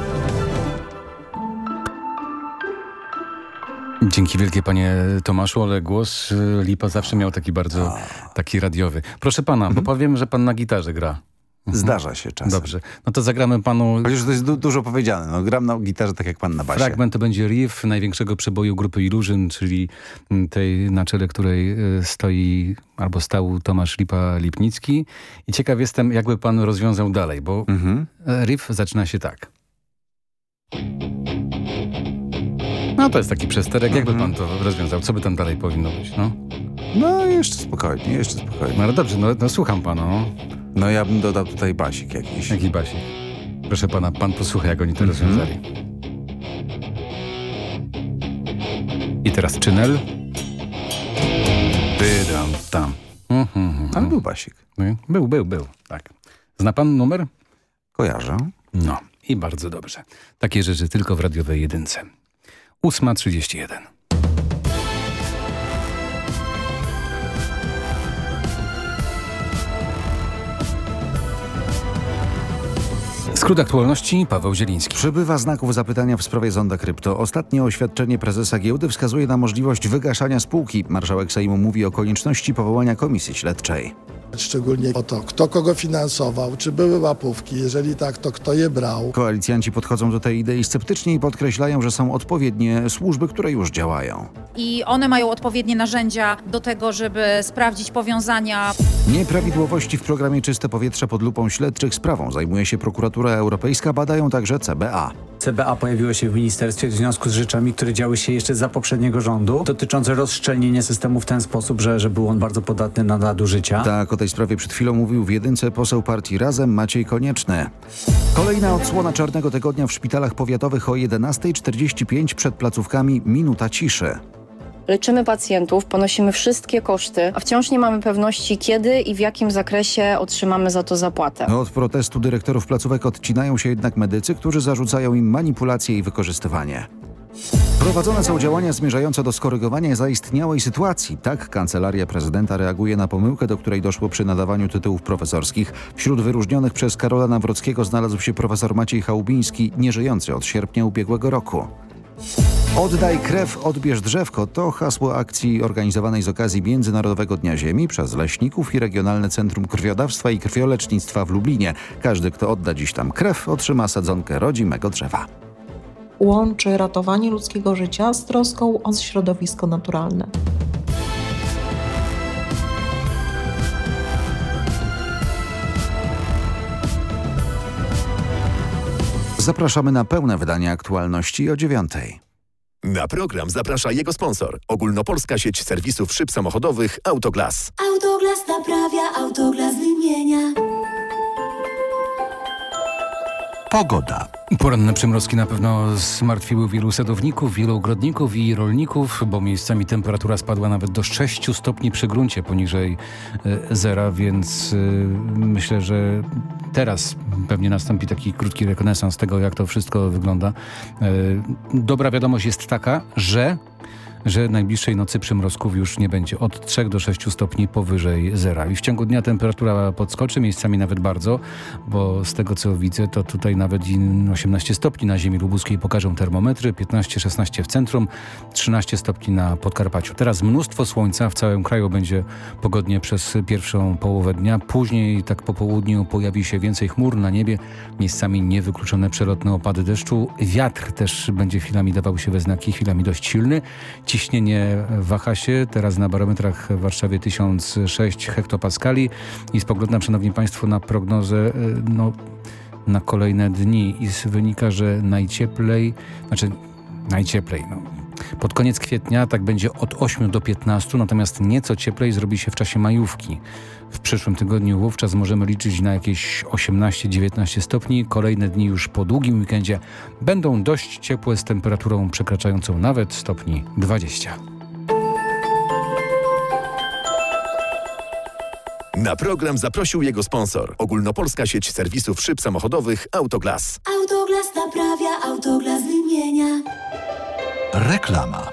Speaker 18: Dzięki wielkie panie Tomaszu, ale głos y, Lipa zawsze miał taki bardzo taki radiowy. Proszę pana, bo powiem, że pan na gitarze gra. Mhm.
Speaker 2: Zdarza się czasem.
Speaker 18: Dobrze. No to zagramy panu...
Speaker 2: Chociaż to jest du dużo powiedziane. No, gram na gitarze tak jak pan na basie.
Speaker 18: Fragment to będzie riff największego przeboju grupy Illusion, czyli mm, tej na czele której y, stoi albo stał Tomasz Lipa-Lipnicki. I ciekaw jestem, jakby pan rozwiązał dalej, bo
Speaker 2: Mhm.
Speaker 18: e, riff zaczyna się tak. No to jest taki przesterek. Jakby pan to rozwiązał? Co by tam dalej powinno być? No,
Speaker 2: No jeszcze spokojnie, jeszcze spokojnie.
Speaker 18: no ale dobrze, no, no słucham pana. No.
Speaker 2: No ja bym dodał tutaj basik jakiś.
Speaker 18: Jaki basik? Proszę pana, pan posłucha, jak oni to
Speaker 2: Mhm.
Speaker 18: rozwiązali. I teraz czynel. Wydam tam. Mhm, mhm.
Speaker 2: Ale był basik.
Speaker 18: No Był, był, był, tak. Zna pan numer?
Speaker 2: Kojarzę.
Speaker 18: No i bardzo dobrze. Takie rzeczy tylko w radiowej jedynce. 8.31. Skrót aktualności Paweł Zieliński.
Speaker 2: Przybywa znaków zapytania w sprawie zonda krypto. Ostatnie oświadczenie prezesa giełdy wskazuje na możliwość wygaszania spółki. Marszałek Sejmu mówi o konieczności powołania komisji śledczej.
Speaker 23: Szczególnie o to, kto kogo finansował, czy były łapówki, jeżeli tak, to kto je brał.
Speaker 2: Koalicjanci podchodzą do tej idei sceptycznie i podkreślają, że są odpowiednie służby, które już działają.
Speaker 24: I one mają odpowiednie narzędzia do tego, żeby sprawdzić powiązania.
Speaker 2: Nieprawidłowości w programie Czyste Powietrze pod lupą śledczych sprawą zajmuje się prokuratura europejska, badają także CBA.
Speaker 20: CBA pojawiło się w ministerstwie w związku z rzeczami, które działy się jeszcze za poprzedniego rządu, dotyczące rozszczelnienia systemu w ten sposób, że, że był on bardzo podatny na nadużycia.
Speaker 2: Tak, o tej sprawie przed chwilą mówił w jedynce poseł partii Razem Maciej Konieczny. Kolejna odsłona czarnego tygodnia w szpitalach powiatowych o 11.45 przed placówkami Minuta Ciszy.
Speaker 25: Leczymy pacjentów, ponosimy wszystkie koszty, a wciąż nie mamy pewności, kiedy i w jakim zakresie otrzymamy za to zapłatę.
Speaker 2: Od protestu dyrektorów placówek odcinają się jednak medycy, którzy zarzucają im manipulacje i wykorzystywanie. Prowadzone są działania zmierzające do skorygowania zaistniałej sytuacji. Tak Kancelaria Prezydenta reaguje na pomyłkę, do której doszło przy nadawaniu tytułów profesorskich. Wśród wyróżnionych przez Karola Nawrockiego znalazł się profesor Maciej Chałubiński, nieżyjący od sierpnia ubiegłego roku. Oddaj krew, odbierz drzewko to hasło akcji organizowanej z okazji Międzynarodowego Dnia Ziemi przez leśników i Regionalne Centrum Krwiodawstwa i Krwiolecznictwa w Lublinie. Każdy, kto odda dziś tam krew, otrzyma sadzonkę rodzimego drzewa.
Speaker 26: Łączy ratowanie ludzkiego życia z troską o środowisko naturalne.
Speaker 2: Zapraszamy na pełne wydanie aktualności o dziewiątej.
Speaker 11: Na program zaprasza jego sponsor. Ogólnopolska sieć serwisów szyb samochodowych Autoglas.
Speaker 21: Autoglas naprawia, autoglas wymienia.
Speaker 2: Pogoda.
Speaker 18: Poranne przymrozki na pewno zmartwiły wielu sadowników, wielu ogrodników i rolników, bo miejscami temperatura spadła nawet do 6 stopni przy gruncie poniżej e, zera, więc e, myślę, że teraz pewnie nastąpi taki krótki rekonesans tego, jak to wszystko wygląda. E, dobra wiadomość jest taka, że że najbliższej nocy przymrozków już nie będzie. Od 3 do 6 stopni powyżej zera. I w ciągu dnia temperatura podskoczy, miejscami nawet bardzo, bo z tego co widzę, to tutaj nawet i 18 stopni na ziemi lubuskiej pokażą termometry, 15-16 w centrum, 13 stopni na Podkarpaciu. Teraz mnóstwo słońca, w całym kraju będzie pogodnie przez pierwszą połowę dnia. Później, tak po południu, pojawi się więcej chmur na niebie, miejscami niewykluczone przelotne opady deszczu. Wiatr też będzie chwilami dawał się we znaki, chwilami dość silny. Ciśnienie waha się, teraz na barometrach w Warszawie 1006 hektopaskali. I spoglądam, szanowni państwo, na prognozę e, no, na kolejne dni. I wynika, że najcieplej, znaczy najcieplej, no, pod koniec kwietnia tak będzie od 8 do 15, natomiast nieco cieplej zrobi się w czasie majówki. W przyszłym tygodniu wówczas możemy liczyć na jakieś 18-19 stopni. Kolejne dni już po długim weekendzie będą dość ciepłe z temperaturą przekraczającą nawet stopni 20.
Speaker 11: Na program zaprosił jego sponsor. Ogólnopolska sieć serwisów szyb samochodowych Autoglas.
Speaker 21: Autoglas naprawia, autoglas wymienia.
Speaker 2: Reklama.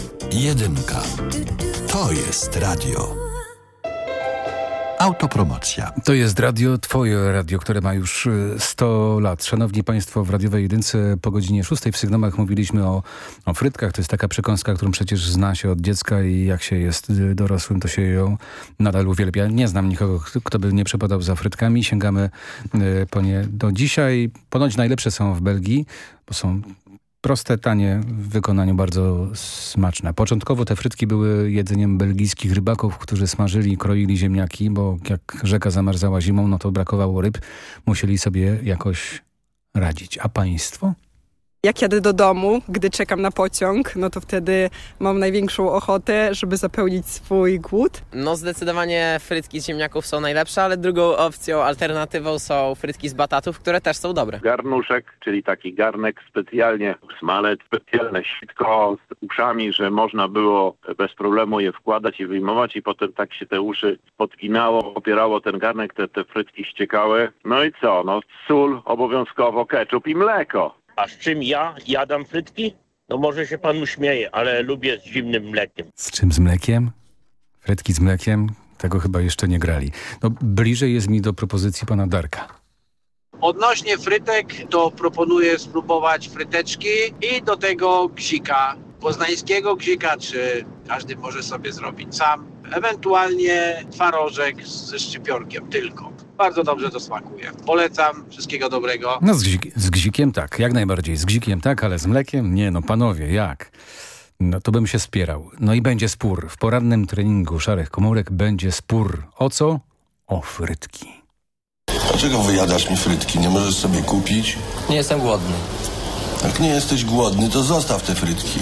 Speaker 2: Jedynka. To jest radio. Autopromocja.
Speaker 18: To jest radio, twoje radio, które ma już 100 lat. Szanowni Państwo, w Radiowej Jedynce po godzinie 6 w Sygnałach mówiliśmy o, o frytkach. To jest taka przekąska, którą przecież zna się od dziecka i jak się jest dorosłym, to się ją nadal uwielbia. Nie znam nikogo, kto by nie przepadał za frytkami. Sięgamy po nie do dzisiaj. Ponoć najlepsze są w Belgii, bo są proste, tanie, w wykonaniu bardzo smaczne. Początkowo te frytki były jedzeniem belgijskich rybaków, którzy smażyli i kroili ziemniaki, bo jak rzeka zamarzała zimą, no to brakowało ryb. Musieli sobie jakoś radzić. A państwo?
Speaker 27: Jak jadę do domu, gdy czekam na pociąg, no to wtedy mam największą ochotę, żeby zapełnić swój głód.
Speaker 28: No zdecydowanie frytki z ziemniaków są najlepsze, ale drugą opcją, alternatywą są frytki z batatów, które też są dobre.
Speaker 29: Garnuszek, czyli taki garnek specjalnie, smalec, specjalne sitko z uszami, że można było bez problemu je wkładać i wyjmować i potem tak się te uszy podginało, opierało ten garnek, te, te frytki ściekały. No i co? No sól, obowiązkowo ketchup i mleko.
Speaker 30: A z czym ja jadam frytki? No może się pan uśmieje, ale lubię z zimnym mlekiem.
Speaker 18: Z czym z mlekiem? Frytki z mlekiem? Tego chyba jeszcze nie grali. No bliżej jest mi do propozycji pana Darka.
Speaker 31: Odnośnie frytek, to proponuję spróbować fryteczki i do tego gzika. Poznańskiego gzika, czy każdy może sobie zrobić sam. Ewentualnie twarożek ze szczypiorkiem tylko. Bardzo dobrze to smakuje. Polecam. Wszystkiego dobrego.
Speaker 18: No z, gzik, z gzikiem tak, jak najbardziej. Z gzikiem tak, ale z mlekiem? Nie, no panowie, jak? No to bym się spierał. No i będzie spór. W porannym treningu Szarych Komórek będzie spór. O co? O frytki.
Speaker 32: Dlaczego wyjadasz mi frytki? Nie możesz sobie kupić?
Speaker 28: Nie jestem głodny.
Speaker 32: Jak nie jesteś głodny, to zostaw te frytki.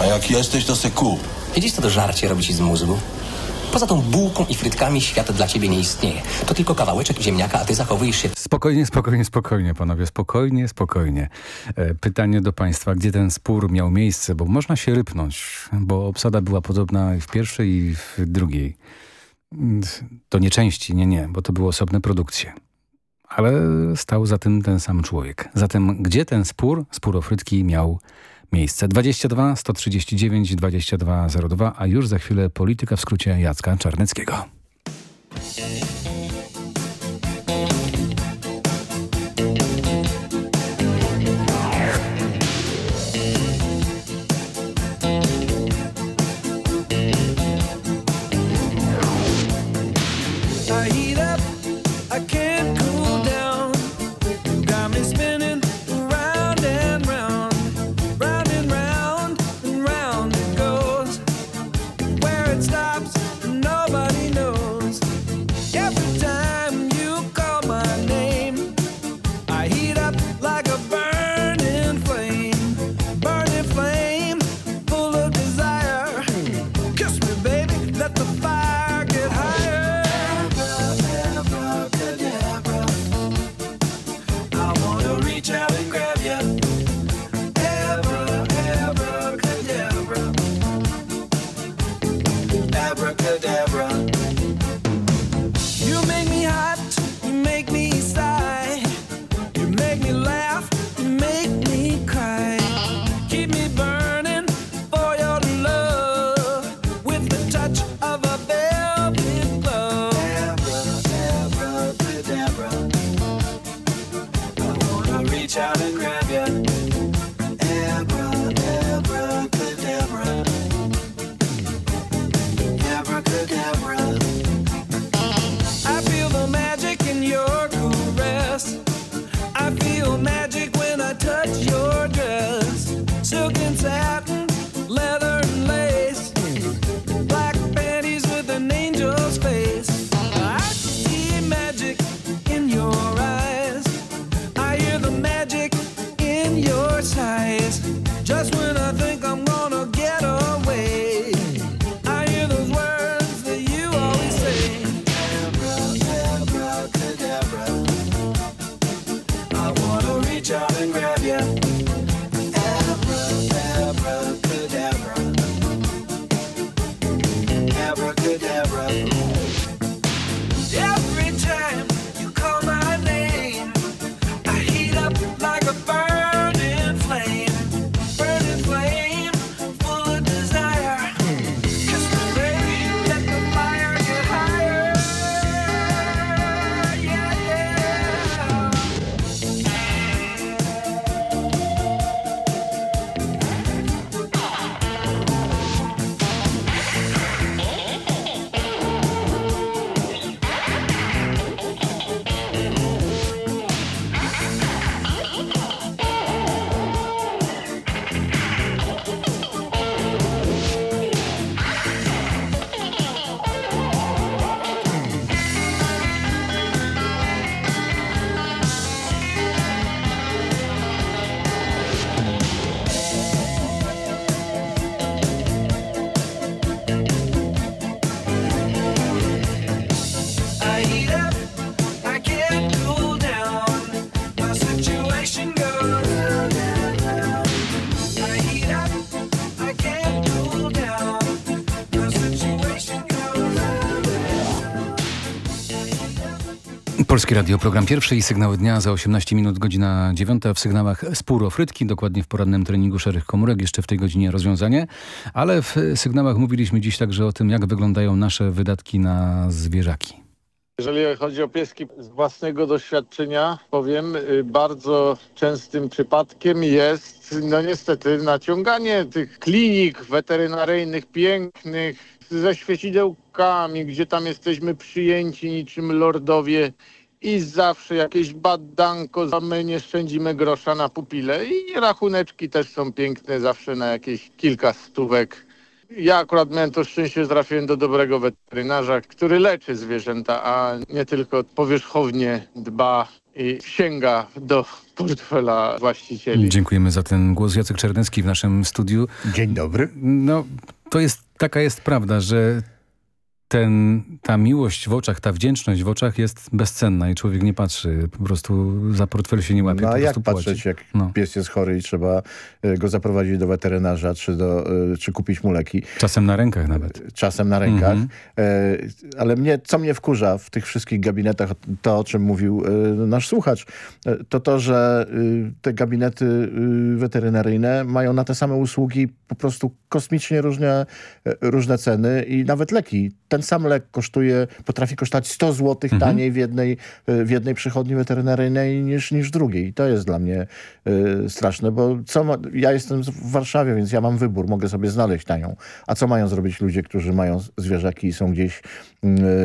Speaker 32: A jak jesteś, to se kup.
Speaker 28: Widzisz, co to żarcie robi ci z mózgu? Poza tą bułką i frytkami świat dla ciebie nie istnieje. To tylko kawałeczek ziemniaka, a ty zachowujesz się...
Speaker 18: Spokojnie, spokojnie, spokojnie, panowie. Spokojnie, spokojnie. E, pytanie do państwa. Gdzie ten spór miał miejsce? Bo można się rypnąć, bo obsada była podobna w pierwszej i w drugiej. To nie części, nie, nie, bo to były osobne produkcje. Ale stał za tym ten sam człowiek. Zatem gdzie ten spór, spór o frytki miał miejsce. 22 139 2202, a już za chwilę polityka w skrócie Jacka Czarneckiego. Polskie Radio, program pierwszy i sygnały dnia za 18 minut, godzina 9. W sygnałach spór o frytki, dokładnie w porannym treningu szerych komórek, jeszcze w tej godzinie rozwiązanie. Ale w sygnałach mówiliśmy dziś także o tym, jak wyglądają nasze wydatki na zwierzaki.
Speaker 33: Jeżeli chodzi o pieski z własnego doświadczenia, powiem, y, bardzo częstym przypadkiem jest, no niestety, naciąganie tych klinik weterynaryjnych pięknych ze świecidełkami, gdzie tam jesteśmy przyjęci niczym lordowie i zawsze jakieś badanko, a my nie szczędzimy grosza na pupile i rachuneczki też są piękne, zawsze na jakieś kilka stówek. Ja akurat miałem to szczęście, że trafiłem do dobrego weterynarza, który leczy zwierzęta, a nie tylko powierzchownie dba i sięga do portfela właścicieli.
Speaker 18: Dziękujemy za ten głos. Jacek Czernecki w naszym studiu.
Speaker 34: Dzień dobry.
Speaker 18: No, to jest, taka jest prawda, że ten, ta miłość w oczach, ta wdzięczność w oczach jest bezcenna i człowiek nie patrzy, po prostu za portfel się nie łapie,
Speaker 34: No
Speaker 18: po
Speaker 34: a jak
Speaker 18: płaci.
Speaker 34: patrzeć, jak
Speaker 18: No.
Speaker 34: pies jest chory i trzeba y, go zaprowadzić do weterynarza, czy, do, y, czy kupić mu leki.
Speaker 18: Czasem na rękach nawet.
Speaker 34: Czasem na rękach.
Speaker 18: Mhm.
Speaker 34: E, Ale mnie, co mnie wkurza w tych wszystkich gabinetach, to o czym mówił nasz słuchacz, to to, że te gabinety weterynaryjne mają na te same usługi po prostu kosmicznie różne, y, różne ceny i nawet leki. Ten sam lek kosztuje, potrafi kosztować 100 zł
Speaker 18: Mhm.
Speaker 34: taniej w jednej, y, w jednej przychodni weterynaryjnej niż, niż w drugiej. I to jest dla mnie y, straszne, bo co ma, ja jestem w Warszawie, więc ja mam wybór, mogę sobie znaleźć tanią. A co mają zrobić ludzie, którzy mają zwierzaki i są gdzieś,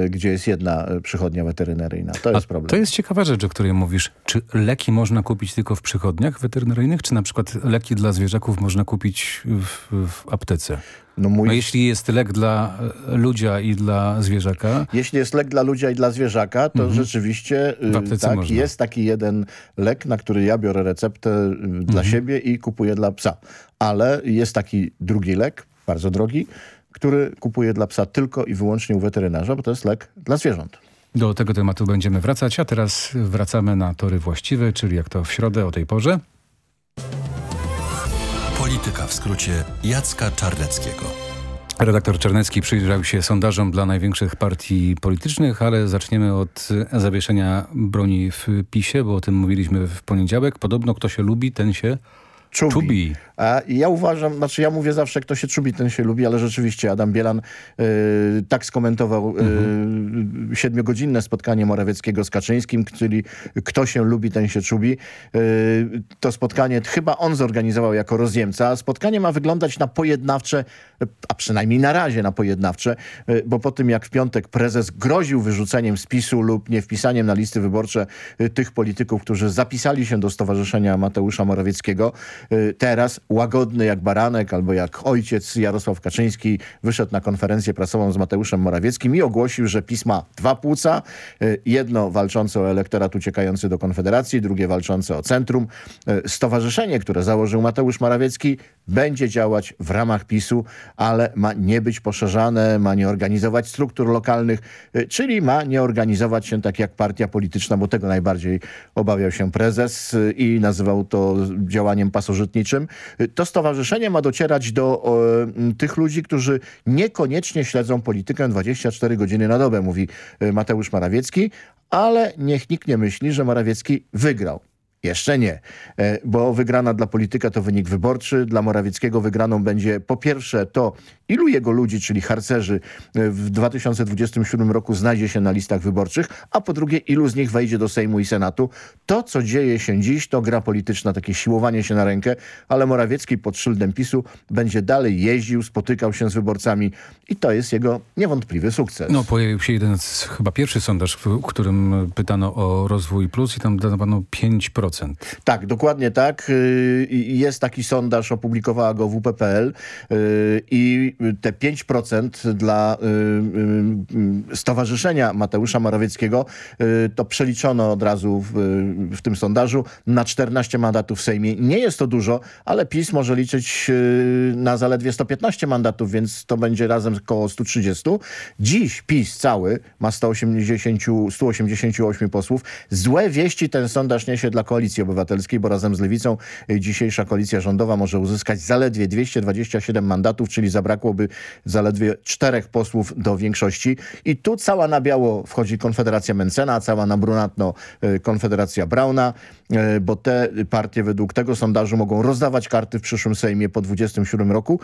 Speaker 34: y, gdzie jest jedna przychodnia weterynaryjna? To jest problem.
Speaker 18: To jest ciekawa rzecz, o której mówisz. Czy leki można kupić tylko w przychodniach weterynaryjnych, czy na przykład leki dla zwierzaków można kupić w, w aptece?
Speaker 34: No, mój...
Speaker 18: no jeśli jest lek dla e, ludzia i dla zwierzaka,
Speaker 34: Jeśli jest lek dla ludzi i dla zwierzaka, to
Speaker 18: Mhm.
Speaker 34: rzeczywiście y, tak,
Speaker 18: można.
Speaker 34: jest taki jeden lek, na który ja biorę receptę y, dla
Speaker 18: Mhm.
Speaker 34: siebie i kupuję dla psa. Ale jest taki drugi lek, bardzo drogi, który kupuję dla psa tylko i wyłącznie u weterynarza, bo to jest lek dla zwierząt.
Speaker 18: do tego tematu będziemy wracać, a teraz wracamy na tory właściwe, czyli jak to w środę o tej porze.
Speaker 22: Polityka w skrócie Jacka Czarneckiego.
Speaker 18: Redaktor Czernecki przyjrzał się sondażom dla największych partii politycznych, ale zaczniemy od zawieszenia broni w PiSie, bo o tym mówiliśmy w poniedziałek. Podobno kto się lubi, ten się
Speaker 34: Czubi.
Speaker 18: czubi.
Speaker 34: A ja uważam, znaczy ja mówię zawsze, kto się czubi, ten się lubi, ale rzeczywiście Adam Bielan y, tak skomentował y, siedmiogodzinne spotkanie Morawieckiego z Kaczyńskim, czyli kto się lubi, ten się czubi. Y, to spotkanie chyba on zorganizował jako rozjemca. Spotkanie ma wyglądać na pojednawcze, a przynajmniej na razie na pojednawcze, y, bo po tym jak w piątek prezes groził wyrzuceniem spisu lub nie wpisaniem na listy wyborcze y, tych polityków, którzy zapisali się do Stowarzyszenia Mateusza Morawieckiego, y, teraz łagodny jak baranek albo jak ojciec Jarosław Kaczyński wyszedł na konferencję prasową z Mateuszem Morawieckim i ogłosił, że PiS ma dwa płuca. Y, Jedno walczące o elektorat uciekający do Konfederacji, drugie walczące o centrum. Y, Stowarzyszenie, które założył Mateusz Morawiecki będzie działać w ramach PiSu, ale ma nie być poszerzane, ma nie organizować struktur lokalnych, y, czyli ma nie organizować się tak jak partia polityczna, bo tego najbardziej obawiał się prezes i nazywał to działaniem pasożytniczym. To stowarzyszenie ma docierać do m, tych ludzi, którzy niekoniecznie śledzą politykę 24 godziny na dobę, mówi y, Mateusz Morawiecki, ale niech nikt nie myśli, że Morawiecki wygrał. Jeszcze nie, e, bo wygrana dla polityka to wynik wyborczy. Dla Morawieckiego wygraną będzie po pierwsze to, ilu jego ludzi, czyli harcerzy e, w 2027 roku znajdzie się na listach wyborczych, a po drugie ilu z nich wejdzie do Sejmu i Senatu. To, co dzieje się dziś, to gra polityczna, takie siłowanie się na rękę, ale Morawiecki pod szyldem PiSu będzie dalej jeździł, spotykał się z wyborcami i to jest jego niewątpliwy sukces.
Speaker 18: No, pojawił się jeden, z, chyba pierwszy sondaż, w którym pytano o rozwój plus i tam dawano 5%.
Speaker 34: Tak, dokładnie tak. I Jest taki sondaż, opublikowała go WP.pl yy, i te 5% dla yy, Stowarzyszenia Mateusza Morawieckiego to przeliczono od razu w, w tym sondażu na 14 mandatów w Sejmie. Nie jest to dużo, ale PiS może liczyć na zaledwie 115 mandatów, więc to będzie razem około 130. Dziś PiS cały ma 180, 188 posłów. Złe wieści ten sondaż niesie dla Koalicji Obywatelskiej, bo razem z Lewicą y, dzisiejsza koalicja rządowa może uzyskać zaledwie 227 mandatów, czyli zabrakłoby zaledwie czterech posłów do większości. I tu cała na biało wchodzi Konfederacja Mencena, cała na brunatno y, Konfederacja Brauna, y, bo te partie według tego sondażu mogą rozdawać karty w przyszłym Sejmie po 27 roku.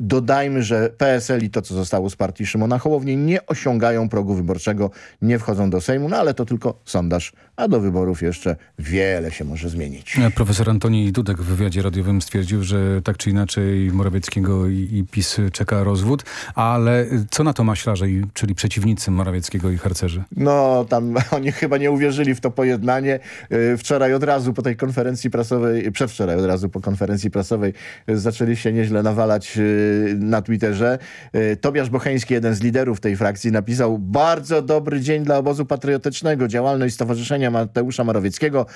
Speaker 34: Dodajmy, że PSL i to, co zostało z partii Szymona Hołowni, nie osiągają progu wyborczego, nie wchodzą do Sejmu, no ale to tylko sondaż, a do wyborów jeszcze wiele się może zmienić.
Speaker 18: Profesor Antoni Dudek w wywiadzie radiowym stwierdził, że tak czy inaczej Morawieckiego i, i PiS czeka rozwód, ale co na to maślarze, czyli przeciwnicy Morawieckiego i harcerzy?
Speaker 34: No, tam oni chyba nie uwierzyli w to pojednanie. Y, Wczoraj od razu po tej konferencji prasowej, przedwczoraj od razu po konferencji prasowej y, zaczęli się nieźle nawalać na Twitterze. Tobiasz Bocheński, jeden z liderów tej frakcji, napisał bardzo dobry dzień dla obozu patriotycznego. Działalność Stowarzyszenia Mateusza Morawieckiego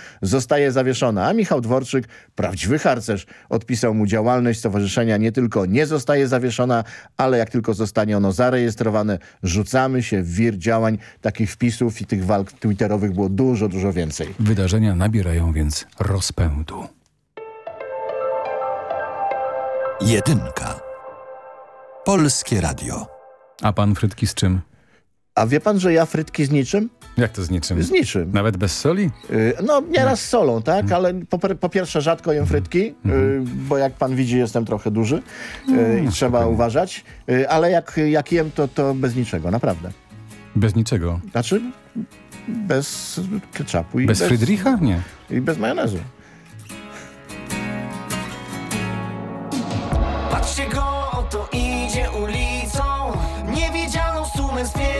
Speaker 34: zostaje zawieszona. A Michał Dworczyk, prawdziwy harcerz, odpisał mu działalność stowarzyszenia nie tylko nie zostaje zawieszona, ale jak tylko zostanie ono zarejestrowane, rzucamy się w wir działań. Takich wpisów i tych walk twitterowych było dużo, dużo więcej.
Speaker 18: Wydarzenia nabierają więc rozpędu.
Speaker 2: Jedynka. Polskie Radio.
Speaker 18: A pan frytki z czym?
Speaker 34: A wie pan, że ja frytki z niczym?
Speaker 18: Jak to z niczym?
Speaker 34: Z niczym.
Speaker 18: Nawet bez soli?
Speaker 34: Y, No, nieraz z solą, tak? Ale po, po pierwsze rzadko jem frytki, y, bo jak pan widzi, jestem trochę duży y, i trzeba uważać. Y, Ale jak, jak jem, to, to bez niczego, naprawdę.
Speaker 18: Bez niczego?
Speaker 34: Znaczy, bez ketchupu i
Speaker 18: Bez Friedricha? Nie.
Speaker 34: I bez majonezu.
Speaker 35: Patrzcie go, oto idzie ulicą Niewidzialną sumę spięty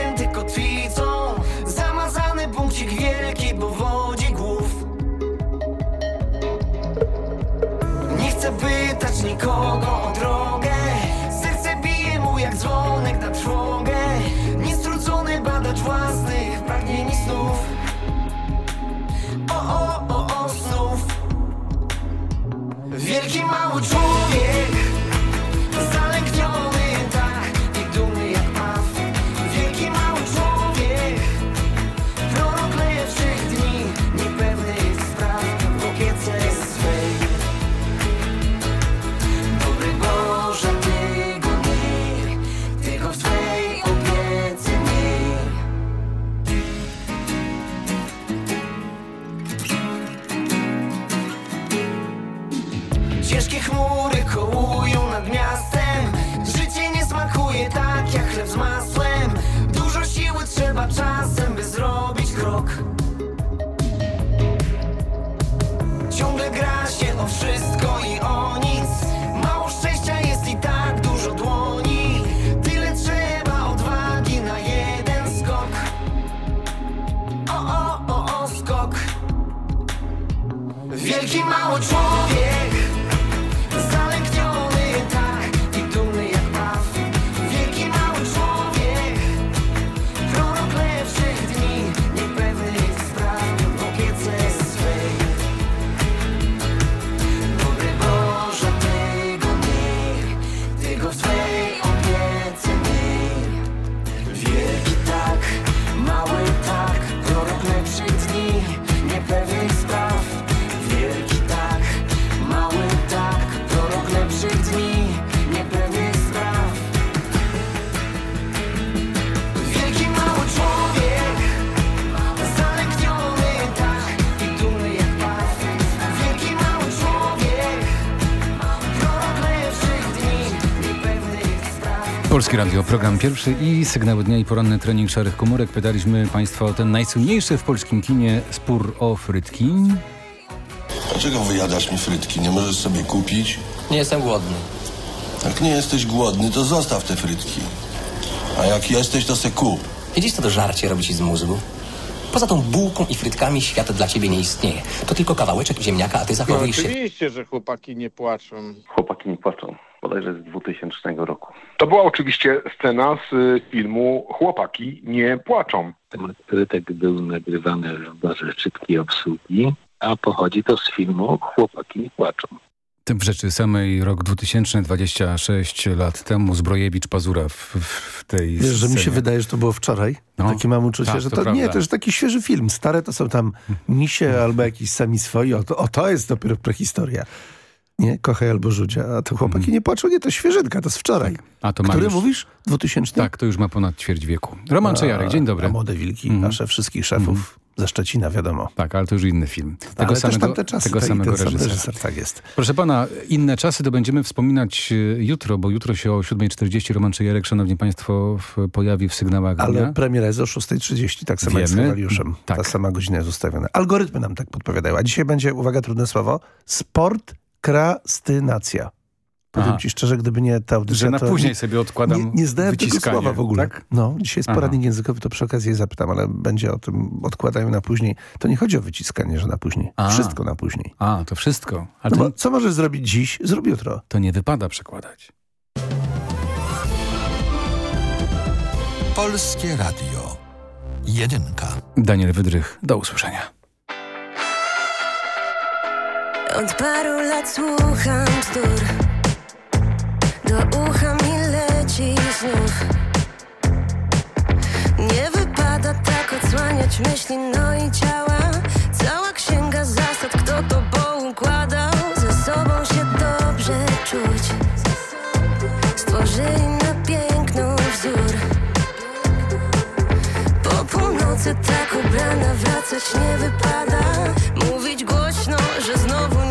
Speaker 35: pytać nikogo
Speaker 18: Polski Radio, program pierwszy i sygnały dnia i poranny trening szarych komórek. Pytaliśmy Państwa o ten najsłynniejszy w polskim kinie spór o frytki.
Speaker 32: Dlaczego wyjadasz mi frytki? Nie możesz sobie kupić?
Speaker 28: Nie jestem głodny.
Speaker 32: Jak nie jesteś głodny, to zostaw te frytki. A jak jesteś, to se kup.
Speaker 28: Widzisz, co to żarcie robi ci z mózgu? Poza tą bułką i frytkami świat dla ciebie nie istnieje. To tylko kawałeczek ziemniaka, a ty
Speaker 33: No,
Speaker 28: zachowujesz się...
Speaker 33: oczywiście, że chłopaki nie płaczą.
Speaker 36: Chłopaki nie płaczą, bodajże z 2000 roku. To była oczywiście scena z y, filmu Chłopaki nie płaczą.
Speaker 37: Temat Frytek był nagrywany w barze szybkiej obsługi, a pochodzi to z filmu Chłopaki nie płaczą.
Speaker 18: Tym w rzeczy samej rok 2026 lat temu Zbrojewicz Pazura w, w tej
Speaker 38: Wiesz, że mi się
Speaker 18: scenie.
Speaker 38: wydaje, że to było wczoraj.
Speaker 18: No.
Speaker 38: Takie mam uczucie,
Speaker 18: Tak,
Speaker 38: że
Speaker 18: to
Speaker 38: to, nie, to jest taki świeży film. Stare to są tam misie albo jakiś sami swoi. O to, o, to jest dopiero prehistoria. Nie, kochaj albo rzucia. A to chłopaki nie płaczą. Nie, to świeżynka, to z wczoraj.
Speaker 18: A to
Speaker 38: Który
Speaker 18: już-
Speaker 38: mówisz? 2000?
Speaker 18: Tak, to już ma ponad ćwierć wieku. Roman Czejarek, dzień dobry.
Speaker 38: A młode wilki,
Speaker 18: Mhm.
Speaker 38: nasze wszystkich szefów ze Szczecina, wiadomo.
Speaker 18: Tak, ale to już inny film. Tego
Speaker 38: Ale też
Speaker 18: samego,
Speaker 38: tamte czasy,
Speaker 18: tego
Speaker 38: tak,
Speaker 18: samego
Speaker 38: ten sam
Speaker 18: reżysera.
Speaker 38: reżyser, tak jest.
Speaker 18: Proszę pana, inne czasy to będziemy wspominać y, jutro, bo jutro się o 7.40 Roman Czejarek, szanowni państwo, pojawi w sygnałach
Speaker 38: Ale
Speaker 18: dnia.
Speaker 38: premiera jest o 6.30, tak samo jak z
Speaker 18: Wiemy.
Speaker 38: Kawaliuszem. Ta sama godzina jest ustawiona. Algorytmy nam tak podpowiadają. A dzisiaj będzie, uwaga, trudne słowo, sportkrastynacja. Powiem
Speaker 18: Aha.
Speaker 38: ci szczerze, gdyby nie ta audycja,
Speaker 18: Że na później
Speaker 38: nie,
Speaker 18: sobie odkładam
Speaker 38: Nie, nie zdałem tego słowa w ogóle.
Speaker 18: tak?
Speaker 38: No, dzisiaj jest
Speaker 18: Aha.
Speaker 38: poradnik językowy, to przy okazji je zapytam, ale będzie o tym, odkładają na później. To nie chodzi o wyciskanie, że na później.
Speaker 18: A.
Speaker 38: Wszystko na później.
Speaker 18: A, to wszystko. Ale
Speaker 38: No
Speaker 18: to,
Speaker 38: co możesz zrobić dziś, zrób jutro.
Speaker 18: to nie wypada przekładać.
Speaker 2: Polskie Radio. Jedynka.
Speaker 18: Daniel Wydrych, do usłyszenia.
Speaker 39: Od paru lat słucham bzdur. Do ucha mi leci znów. Nie wypada tak odsłaniać myśli, no i ciała. Cała księga zasad, kto to poukładał Ze sobą się dobrze czuć. Stworzyli na piękno wzór. Po północy tak ubrana wracać nie wypada. Mówić głośno, że znowu nie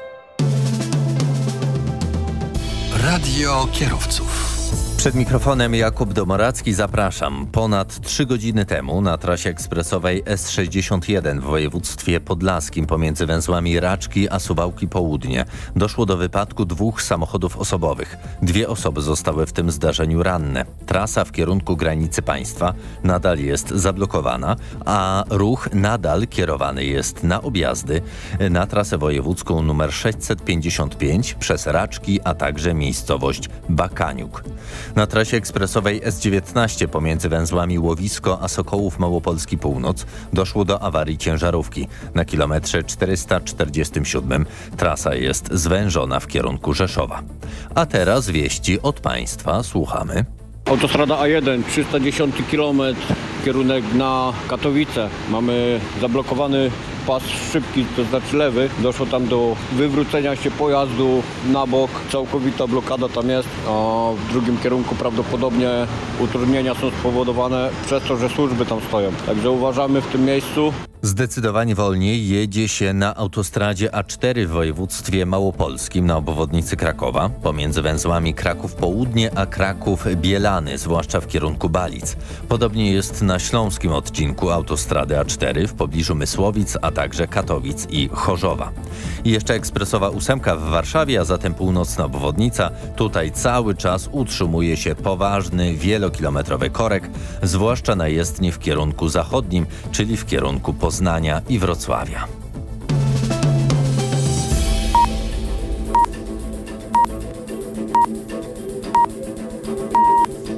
Speaker 2: Radio kierowców.
Speaker 40: Przed mikrofonem Jakub Domoracki zapraszam. Ponad trzy godziny temu na trasie ekspresowej S61 w województwie podlaskim pomiędzy węzłami Raczki a Suwałki Południe doszło do wypadku dwóch samochodów osobowych. Dwie osoby zostały w tym zdarzeniu ranne. Trasa w kierunku granicy państwa nadal jest zablokowana, a ruch nadal kierowany jest na objazdy na trasę wojewódzką nr 655 przez Raczki, a także miejscowość Bakaniuk. Na trasie ekspresowej S19 pomiędzy węzłami Łowisko a Sokołów Małopolski Północ doszło do awarii ciężarówki. Na kilometrze 447 trasa jest zwężona w kierunku Rzeszowa. A teraz wieści od państwa. Słuchamy.
Speaker 41: Autostrada A1, 310 km, kierunek na Katowice. Mamy zablokowany pas szybki, to znaczy lewy. Doszło tam do wywrócenia się pojazdu na bok. Całkowita blokada tam jest, a w drugim kierunku prawdopodobnie utrudnienia są spowodowane przez to, że służby tam stoją. Także uważamy w tym miejscu.
Speaker 40: Zdecydowanie wolniej jedzie się na autostradzie A4 w województwie małopolskim na obwodnicy Krakowa, pomiędzy węzłami Kraków Południe a Kraków Bielany, zwłaszcza w kierunku Balic. Podobnie jest na śląskim odcinku autostrady A4 w pobliżu Mysłowic, a także Katowic i Chorzowa. I jeszcze ekspresowa ósemka w Warszawie, a zatem północna obwodnica. Tutaj cały czas utrzymuje się poważny, wielokilometrowy korek, zwłaszcza na jezdni w kierunku zachodnim, czyli w kierunku Poznania i Wrocławia.